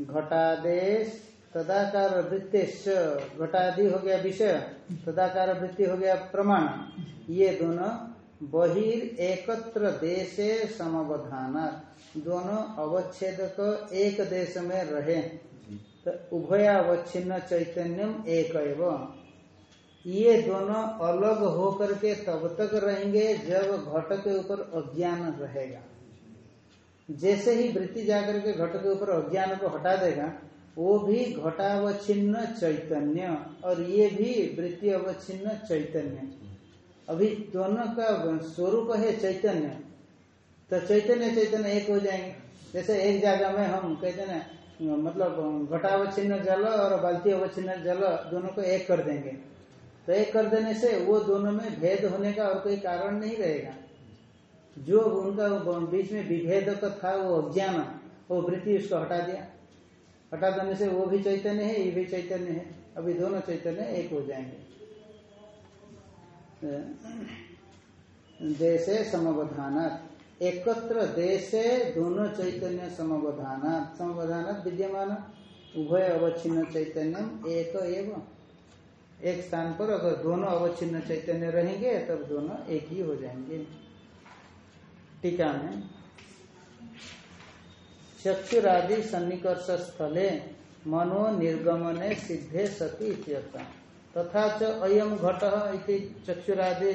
घटादेश, तदाकार वृत्तेश घटादि हो गया विषय, तदाकार वृत्ति हो गया प्रमाण। ये दोनों बहिर एकत्र देशे समवधान दोनों अवच्छेद तो एक देश में रहे। तो उभयावच्छिन्न चैतन्यम एक ये दोनों अलग होकर के तब तक रहेंगे जब घट के ऊपर अज्ञान रहेगा। जैसे ही वृत्ति जाकर के घट के ऊपर अज्ञान को हटा देगा वो भी घटावच्छिन्न चैतन्य और ये भी वृत्ति अवच्छिन्न चैतन्य। अभी दोनों का स्वरूप है चैतन्य। तो चैतन्य चैतन्य एक हो जाएँगे। जैसे एक जगह में हम कहते ना मतलब घटावच्छिन्न जल और बाल्टी अवच्छिन्न जल दोनों को एक कर देंगे। तो एक कर देने से वो दोनों में भेद होने का और कोई कारण नहीं रहेगा। जो उनका बीच में विभेद था, वो अज्ञान, वो वृत्ति उसको हटा दिया। हटा देने से वो भी चैतन्य है, ये भी चैतन्य है। अभी दोनों चैतन्य एक हो जाएँगे। देशे समवधान एकत्र देशे दोनों चैतन्य समवधान समवधान विद्यमान, उभय अवच्छिन्न चैतन्य एक एवं। एक स्थान पर अगर दोनों अवच्छिन्न चैतन्य रहेंगे, तब दोनों एक ही हो जाएँगे। टीका में, चक्षुरादि सन्निकर्ष स्थले मनो निर्गमने सिद्धे सती तथा च अयम घट इति चक्षुरादि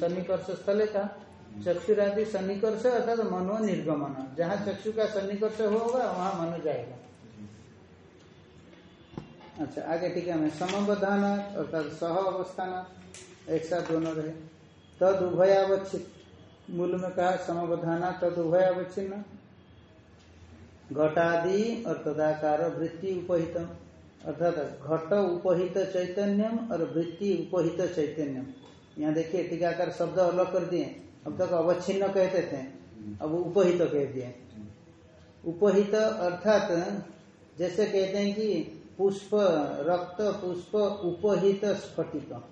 सन्निकर्ष स्थले था चक्षुरादि सन्निकर्ष अर्थात मनो निर्गमन जहाँ चक्षु का सन्निकर्ष होगा, वहाँ मनो जाएगा। अच्छा आगे ठीक है मैं समबधान अर्थात सह अवस्थान, एक साथ दोनों रहे। तद उभयावच्छित मूल में कहा समबधाना तद उभयावच्छिन्न। घटादि और तदाकार वृत्ति उपहितम अर्थात घट उपहित चैतन्यम और वृत्ति उपहित चैतन्यम। यहाँ देखिए, टीकाकार शब्द अलग कर दिए। अब तक अवच्छिन्न कहते थे। अब उपहित कह दिए उपहित अर्थात जैसे कहते हैं कि पुष्प, रक्त पुष्प, उपहित स्फटिक।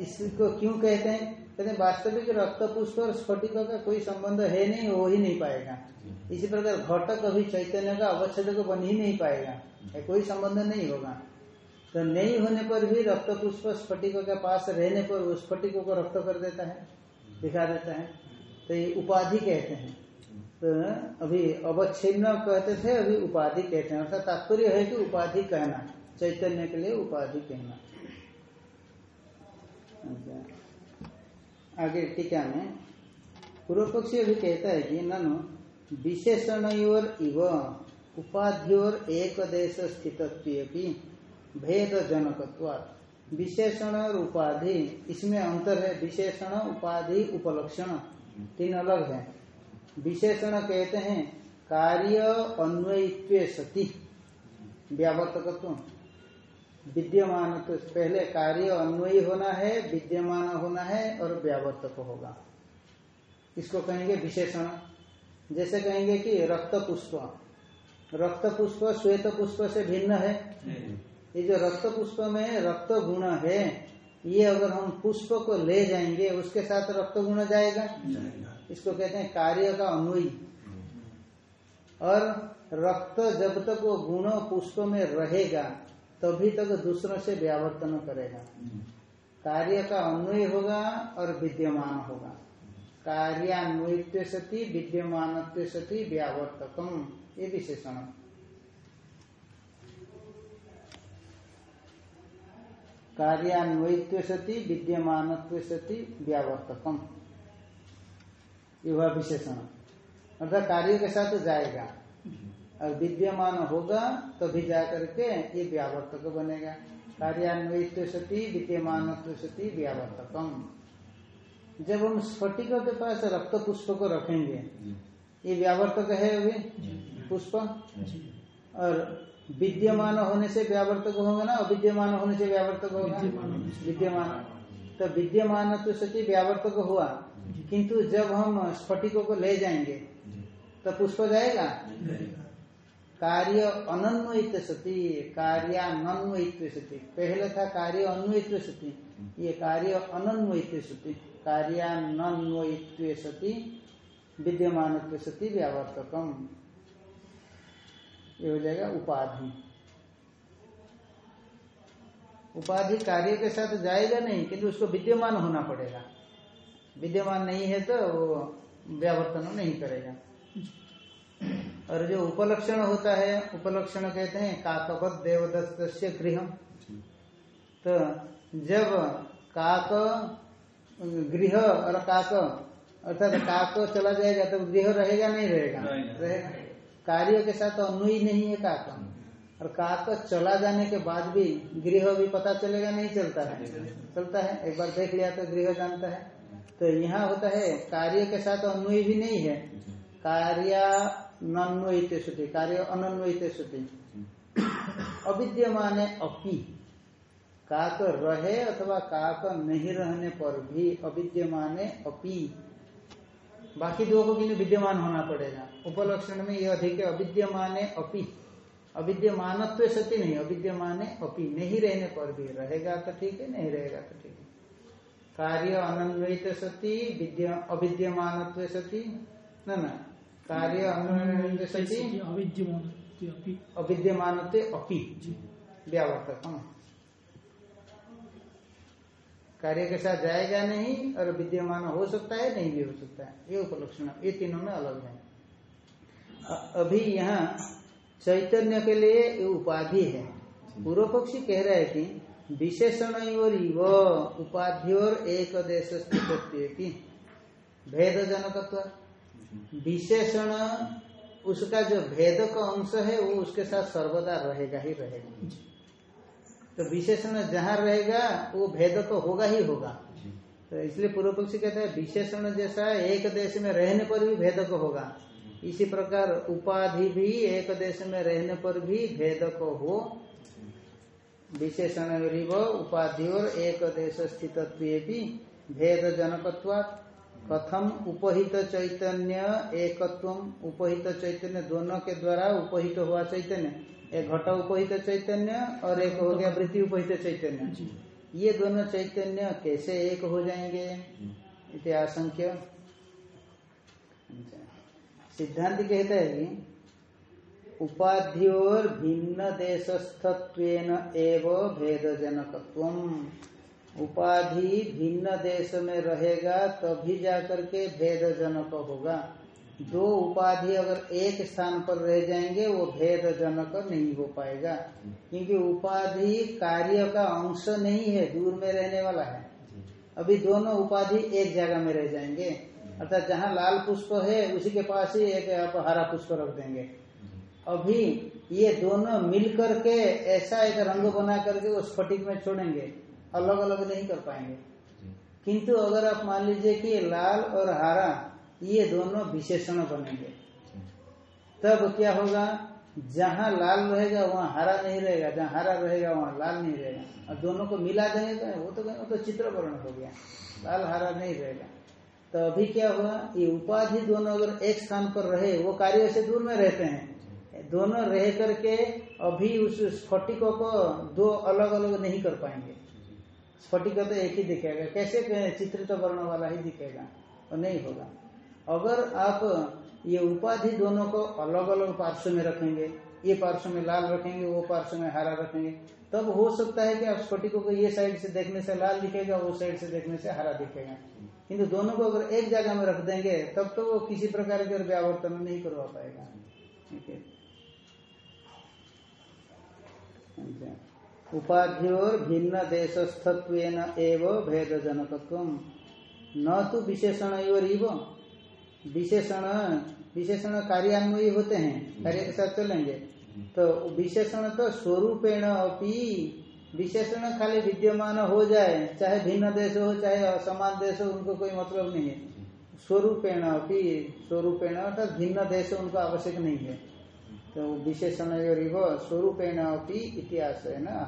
इसको क्यों कहते हैं? कहते वास्तविक रक्त पुष्प और स्फटिक का कोई संबंध है नहीं, हो ही नहीं पाएगा। इसी प्रकार घटक अभी चैतन्य का अवच्छेद को बन ही नहीं पाएगा। कोई संबंध नहीं होगा। तो नहीं होने पर भी रक्त पुष्प स्फटिकों के पास रहने पर उस स्फटिकों को रक्त कर देता है, दिखा देता है। तो ये उपाधि कहते हैं। तो अभी अवच्छिन्न कहते थे, अभी उपाधि कहते हैं। अर्थात तात्पर्य है कि उपाधि कहना, चैतन्य के लिए उपाधि कहना। आगे टीका में, पूर्व पक्षी अभी कहता है कि ननु विशेषण इव, उपाध्योर एक देश स्थित भेद जनकत्वात् विशेषण और उपाधि इसमें अंतर है विशेषण, उपाधि, उपलक्षण। तीन अलग है। विशेषण कहते हैं कार्य अन्वयित्व सती। व्यावर्तकत्व। विद्यमान तो पहले कार्य अन्वयी होना है, विद्यमान होना है और व्यावर्तक होगा। इसको कहेंगे विशेषण। जैसे कहेंगे कि रक्त पुष्प रक्त पुष्प श्वेत पुष्प से भिन्न है। ये जो रक्त पुष्प में रक्त गुण है ये अगर हम पुष्प को ले जाएँगे उसके साथ रक्त गुण जाएगा? इसको कहते हैं कार्य का अनुयी। और रक्त जब तक वो गुण पुष्प में रहेगा तभी तक दूसरों से व्यावर्तन करेगा। कार्य का अन्वय होगा और विद्यमान होगा। कार्यान्वित सती विद्यमान सती व्यावर्तकम। ये विशेषण। कार्यान्वित सती विद्यमान सती व्यावर्तकम। यह विशेषण। अर्थात कार्य के साथ जाएगा। और विद्यमान होगा तभी तो जाकर के ये व्यावर्तक बनेगा। कार्यान्वित सती विद्यमान सती व्यावर्तकम। जब हम स्फटिक के पास रक्त पुष्प को रखेंगे ये व्यावर्तक है अभी? पुष्प? और विद्यमान होने से व्यावर्तक होगा ना? अविद्यमान होने से व्यावर्तक होगा? विद्यमान तो विद्यमान। तो सची व्यावर्तक हुआ। किंतु जब हम स्फटिकों को ले जाएँगे तो पुष्प जाएगा? कार्य अनन्वित सती कार्यान्वित सती। पहले था कार्य अन्वित सती। ये कार्य अनन्वित सती। कार्यान्वयित्व सती विद्यमान सती व्यावर्तकम। ये हो जाएगा उपाधि। उपाधि कार्य के साथ जाएगा नहीं किंतु उसको विद्यमान होना पड़ेगा। विद्यमान नहीं है तो वो व्यावर्तन नहीं करेगा। और जो उपलक्षण होता है उपलक्षण कहते हैं काकवत देवदत्त गृह तो जब काक गृह और काक अर्थात काक चला जाएगा तो गृह रहेगा? नहीं रहेगा। रहेगा। कार्य के साथ अनुई नहीं है काक और काक चला जाने के बाद भी गृह भी पता चलेगा, नहीं चलता है। चलता है, एक बार देख लिया तो गृह जानता है। तो यहाँ होता है, कार्य के साथ अन्वय भी नहीं है। कार्य नन्वयित श्रुति कार्य अनन्वयित श्रुति अविद्यमान अपी। काक रहे अथवा काक नहीं रहने पर भी अविद्यमान अपी। बाकी दो को किन्तु विद्यमान होना पड़ेगा। उपलक्षण में ये अधिक है अविद्यमान अपी। अविद्यमान सत्य नहीं अविद्यमान अपी। नहीं रहने पर भी रहेगा तो ठीक है नहीं रहेगा तो ठीक है। कार्य अनन्वित सती विद्या अविद्यमान सती न न। कार्य अनन्वित सती अविद्यमान अविद्यमान अपी। व्यावर्तक। कार्य के साथ जाएगा नहीं और विद्यमान हो सकता है, नहीं भी हो सकता है। ये उपलक्षण। ये तीनों में अलग है। अभी यहाँ चैतन्य के लिए उपाधि है। पूर्व पक्षी कह रहा है कि विशेषण और इव, उपाधि और एक देश स्थित भेद जनकत्व विशेषण, उसका जो भेद का अंश है, वो उसके साथ सर्वदा रहेगा ही रहेगा। तो विशेषण जहाँ रहेगा वो भेद तो होगा ही होगा। तो इसलिए पूर्व पक्षी कहते हैं विशेषण जैसा एक देश में रहने पर भी भेदक होगा। इसी प्रकार उपाधि भी एक देश में रहने पर भी भेदक हो। विशेषण उपाधि और एक देश स्थित भी भेद जनकत्वा कथम उपहित चैतन्य एकत्व उपहित चैतन्य दोनों के द्वारा उपहित हुआ चैतन्य। एक घट उपहित चैतन्य और एक हो गया वृत्ति उपहित चैतन्य। ये दोनों चैतन्य कैसे एक हो जाएँगे? इतिहास सिद्धांत कहता है कि उपाधियोर भिन्न देशस्थत्व एवं भेद जनकत्व उपाधि भिन्न देश में रहेगा तभी जाकर के भेद जनक होगा। दो उपाधि अगर एक स्थान पर रह जाएँगे, वो भेद जनक नहीं हो पाएगा। क्योंकि उपाधि कार्य का अंश नहीं है, दूर में रहने वाला है। अभी दोनों उपाधि एक जगह में रह जाएँगे। अर्थात जहाँ लाल पुष्प है, उसी के पास ही एक आप हरा पुष्प रख देंगे। अभी ये दोनों मिल करके ऐसा एक रंग बना करके वो स्फटिक में छोड़ेंगे अलग अलग नहीं कर पाएँगे। किंतु अगर आप मान लीजिए कि लाल और हरा ये दोनों विशेषण बनेंगे। तब क्या होगा? जहाँ लाल रहेगा, वहाँ हरा नहीं रहेगा। जहाँ हरा रहेगा, वहाँ लाल नहीं रहेगा। और दोनों को मिला देंगे तो वो तो वो तो चित्र वर्ण हो गया। लाल हरा नहीं रहेगा। तो अभी क्या हुआ? ये उपाधि दोनों अगर एक स्थान पर रहे, वो कार्य से दूर में रहते हैं। दोनों रह करके अभी उस स्फटिकों को दो अलग अलग नहीं कर पाएँगे। स्फटिक तो एक ही दिखेगा। कैसे चित्रित वर्ण वाला ही दिखेगा। तो नहीं होगा। अगर आप ये उपाधि दोनों को अलग अलग पार्श्व में रखेंगे, ये पार्श्व में लाल रखेंगे, वो पार्श्व में हरा रखेंगे, तब हो सकता है कि आप स्फटिकों को ये साइड से देखने से लाल दिखेगा, वो साइड से देखने से हरा दिखेगा। किंतु दोनों को अगर एक जगह में रख देंगे, तब तो वो किसी प्रकार के व्यावर्तन नहीं करवा पाएगा। ठीक है। उपाधियोर भिन्न देशस्थत्व एवं भेद जनकत्व न तो विशेषण विशेषण विशेषण कार्यान्वयी होते हैं कार्य के साथ चलेंगे। तो विशेषण तो स्वरूपेण अपनी विशेषण खाली विद्यमान हो जाए चाहे भिन्न देश हो चाहे असमान देश हो उनको कोई मतलब नहीं है। स्वरूपेण अपनी स्वरूपेण अर्थात भिन्न देश उनको आवश्यक नहीं है। तो विशेषण स्वरूपेण अपनी इतिहास है ना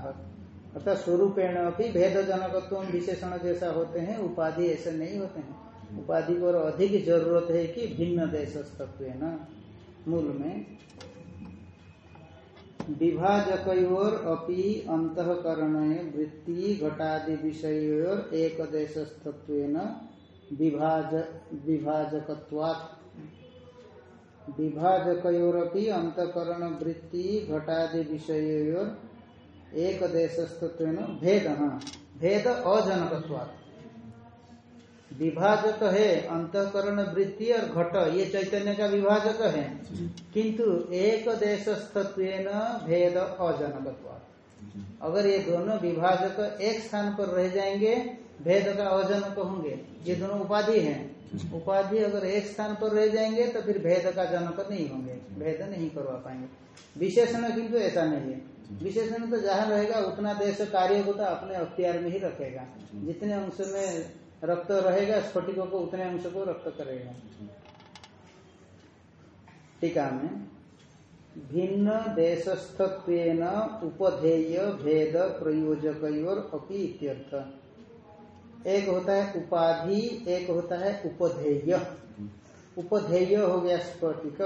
अर्थात स्वरूपेण अपनी भेद जनकत्व विशेषण जैसा होते हैं उपाधि ऐसे नहीं होते हैं। उपाधि को अधिक ज़रूरत है कि भिन्न देश तत्व है ना, मूल में। विभाजक और अपि अंतकरण वृत्ति घटादि विषय और एक देशस्तत्व विभाज, विभाजकत्वात्। विभाजकोरपी अंतकरण वृत्ति घटादि विषय और एक देशस्तत्व भेद हाँ भेद अजनकत्वात्। विभाजक है अंतकरण वृत्ति और घट ये चैतन्य का विभाजक है। किंतु एक देशस्तत्व भेद अजनकत्वात् अगर ये दोनों विभाजक एक स्थान पर रह जाएँगे भेद का अजनक होंगे। ये दोनों उपाधि हैं। उपाधि अगर एक स्थान पर रह जाएँगे तो फिर भेद का जनक नहीं होंगे। भेद नहीं करवा पाएँगे। विशेषण किंतु ऐसा नहीं है। विशेषण तो जहाँ रहेगा उतना देश कार्य को तो अपने अख्तियार में ही रखेगा। जितने अंश में रक्त रहेगा, स्फटिकों को उतने अंश को रक्त करेगा। टीका में, भिन्न देशस्थत्व उपधेय भेद प्रयोजक इत्यर्थ। एक होता है उपाधि, एक होता है उपधेय। उपधेय हो गया स्फटिक,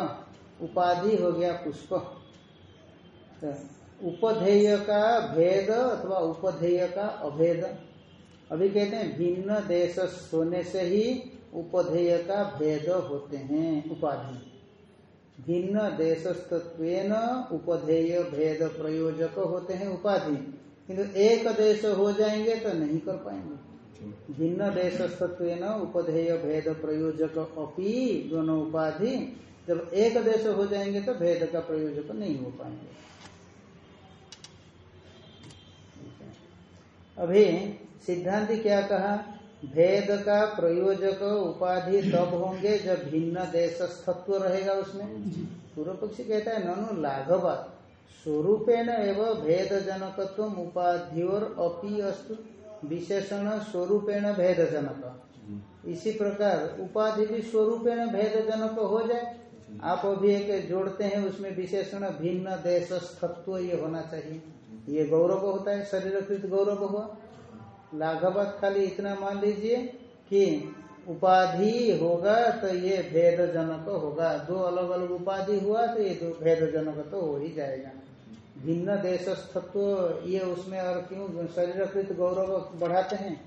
उपाधि हो गया पुष्प। तो उपधेय का भेद अथवा उपधेय का अभेद। अभी कहते हैं, भिन्न देश सोने से ही उपधेय का भेद होते हैं, उपाधि। भिन्न देशस्तत्व उपधेय भेद प्रयोजक होते हैं, उपाधि। किंतु एक देश हो जाएँगे तो नहीं कर पाएँगे। भिन्न देशस्तत्व उपधेय भेद प्रयोजक अपी दोनों उपाधि, जब एक देश हो जाएँगे तो भेद का प्रयोजक नहीं हो पाएँगे। अभी सिद्धांत क्या कहा? भेद का प्रयोजक उपाधि तब होंगे जब भिन्न देश स्थत्व रहेगा उसमें। पूर्व पक्षी कहता है ननु लाघवात स्वरूपेण एवं भेद जनकत्व उपाधियोर अपी अस्तु। विशेषण स्वरूपेण भेद जनक इसी प्रकार उपाधि भी स्वरूपेण भेद जनक हो जाए। आप अभी एक जोड़ते हैं उसमें विशेषण भिन्न देश स्थत्व ये होना चाहिए। ये गौरव होता है शरीरकृत गौरव हुआ। लाघवत खाली इतना मान लीजिए कि उपाधि होगा तो ये भेद जनक होगा। दो अलग अलग उपाधि हुआ तो ये दो भेद जनक तो हो ही जाएगा। भिन्न देशस्थत्व, ये उसमें और क्यों? शरीरकृत गौरव बढ़ाते हैं।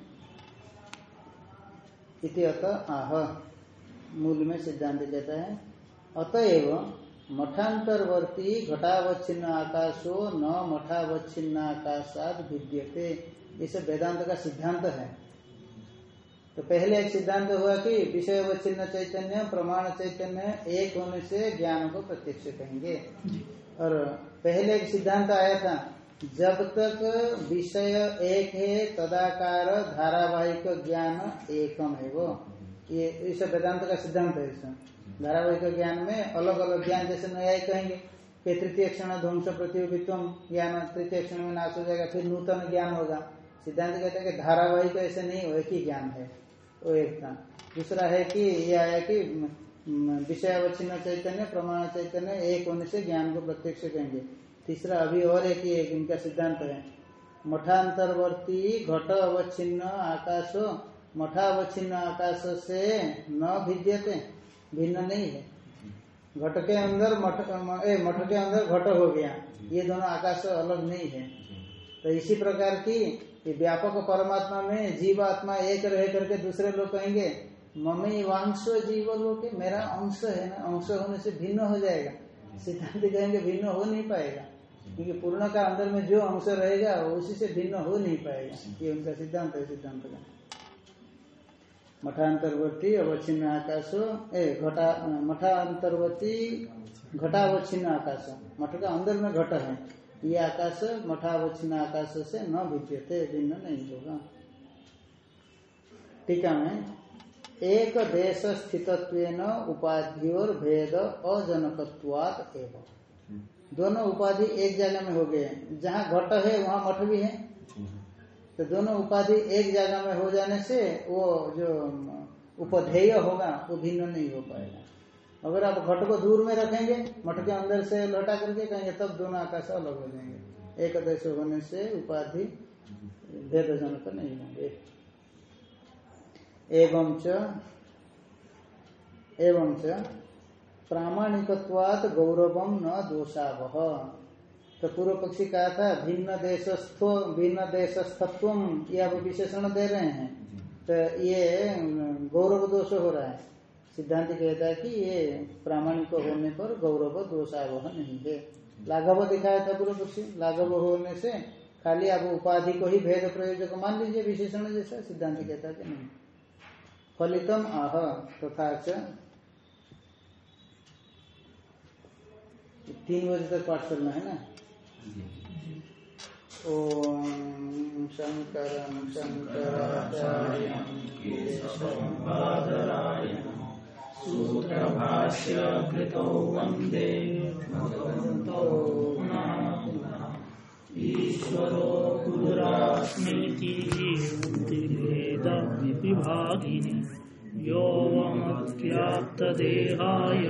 इति आह। मूल में सिद्धांत कहता है अतएव मठांतरवर्ती घटावच्छिन्न आकाशो न मठावच्छिन्न आकाशाद भिद्यते। ये वेदांत का सिद्धांत है। तो पहले एक सिद्धांत हुआ कि विषय अवच्छिन्न चैतन्य प्रमाण चैतन्य एक होने से ज्ञान को प्रत्यक्ष कहेंगे। और पहले एक सिद्धांत आया था जब तक विषय एक है तदाकार धारावाहिक ज्ञान एकम है वो। ये इस वेदांत का सिद्धांत है इसमें। धारावाहिक ज्ञान में अलग अलग ज्ञान जैसे न्याय कहेंगे कि तृतीय क्षण ध्वंस प्रतियोगित्व ज्ञान तृतीय क्षण में नाश हो जाएगा फिर नूतन ज्ञान होगा। सिद्धांत कहते हैं कि धारावाहिक तो ऐसे नहीं हो एक ही ज्ञान है, वो एक था। दूसरा है कि ये आया कि विषय अवच्छिन्न चैतन्य, प्रमाण चैतन्य, एक होने से ज्ञान को प्रत्यक्ष कहेंगे तीसरा अभी और एक ही एक इनका सिद्धांत है। मठांतरवर्ती घट अवच्छिन्न आकाश, मठावच्छिन्न आकाश से न भिद्यते, भिन्न नहीं है। घट के अंदर मठ मठ के अंदर घट हो गया। ये दोनों आकाश अलग नहीं है। तो इसी प्रकार की व्यापक परमात्मा में जीव आत्मा एक रह करके दूसरे लोग कहेंगे मम्मी वांश जीव लोग मेरा अंश है ना अंश होने से भिन्न हो जाएगा। सिद्धांत कहेंगे भिन्न हो नहीं पाएगा। क्योंकि पूर्ण का अंदर में जो अंश रहेगा उसी से भिन्न हो नहीं पाएगा। ये उनका सिद्धांत है सिद्धांत का। मठांतरवर्ती अवच्छिन्न आकाश ए घटा मठांतरवर्ती घटावच्छिन्न आकाश। मठ का अंदर में घट है। ये आकाश मठावच्छिन्न आकाश से न भिद्यते भिन्न नहीं होगा। टीका में? एक देश स्थित उपाधियों भेद अजनकत्वात एवं। दोनों उपाधि एक जगह में हो गए जहाँ घट है, वहाँ मठ भी है। तो दोनों उपाधि एक जगह में हो जाने से वो जो उपधेय होगा, वो भिन्न नहीं हो पाएगा। अगर आप घट को दूर में रखेंगे, मठ के अंदर से लौटा करके कहेंगे, तब दोनों आकाश अलग हो जाएँगे। एक देश होने से उपाधि भेद जनक नहीं होंगे। एवं च एवं च प्रामाणिकवाद गौरवम न दोषावह तो पूर्व पक्षी कहा था, भिन्न देशस्थो, भिन्न देशस्थत्व, ये आप विशेषण दे रहे हैं। तो ये गौरव दोष हो रहा है। सिद्धांत कहता है कि ये प्रामाणिक होने पर गौरव दोषावह नहीं है लाघव दिखाया था पूर्व पक्षी। लाघव होने से खाली आप उपाधि को ही भेद प्रयोजक मान लीजिए, विशेषण जैसा सिद्धांत कहता है कि नहीं। फलितम आह तथा तो तीन बजे तक पाठ करना है ना? ओम शंकर शंकराचार्य सूत्रभाष्य कृतौ वंदे भगवन्तौ ईश्वरो गुरुरास्मीति बुद्धिभेदविभागिनि योऽवमत्याप्तदेहाय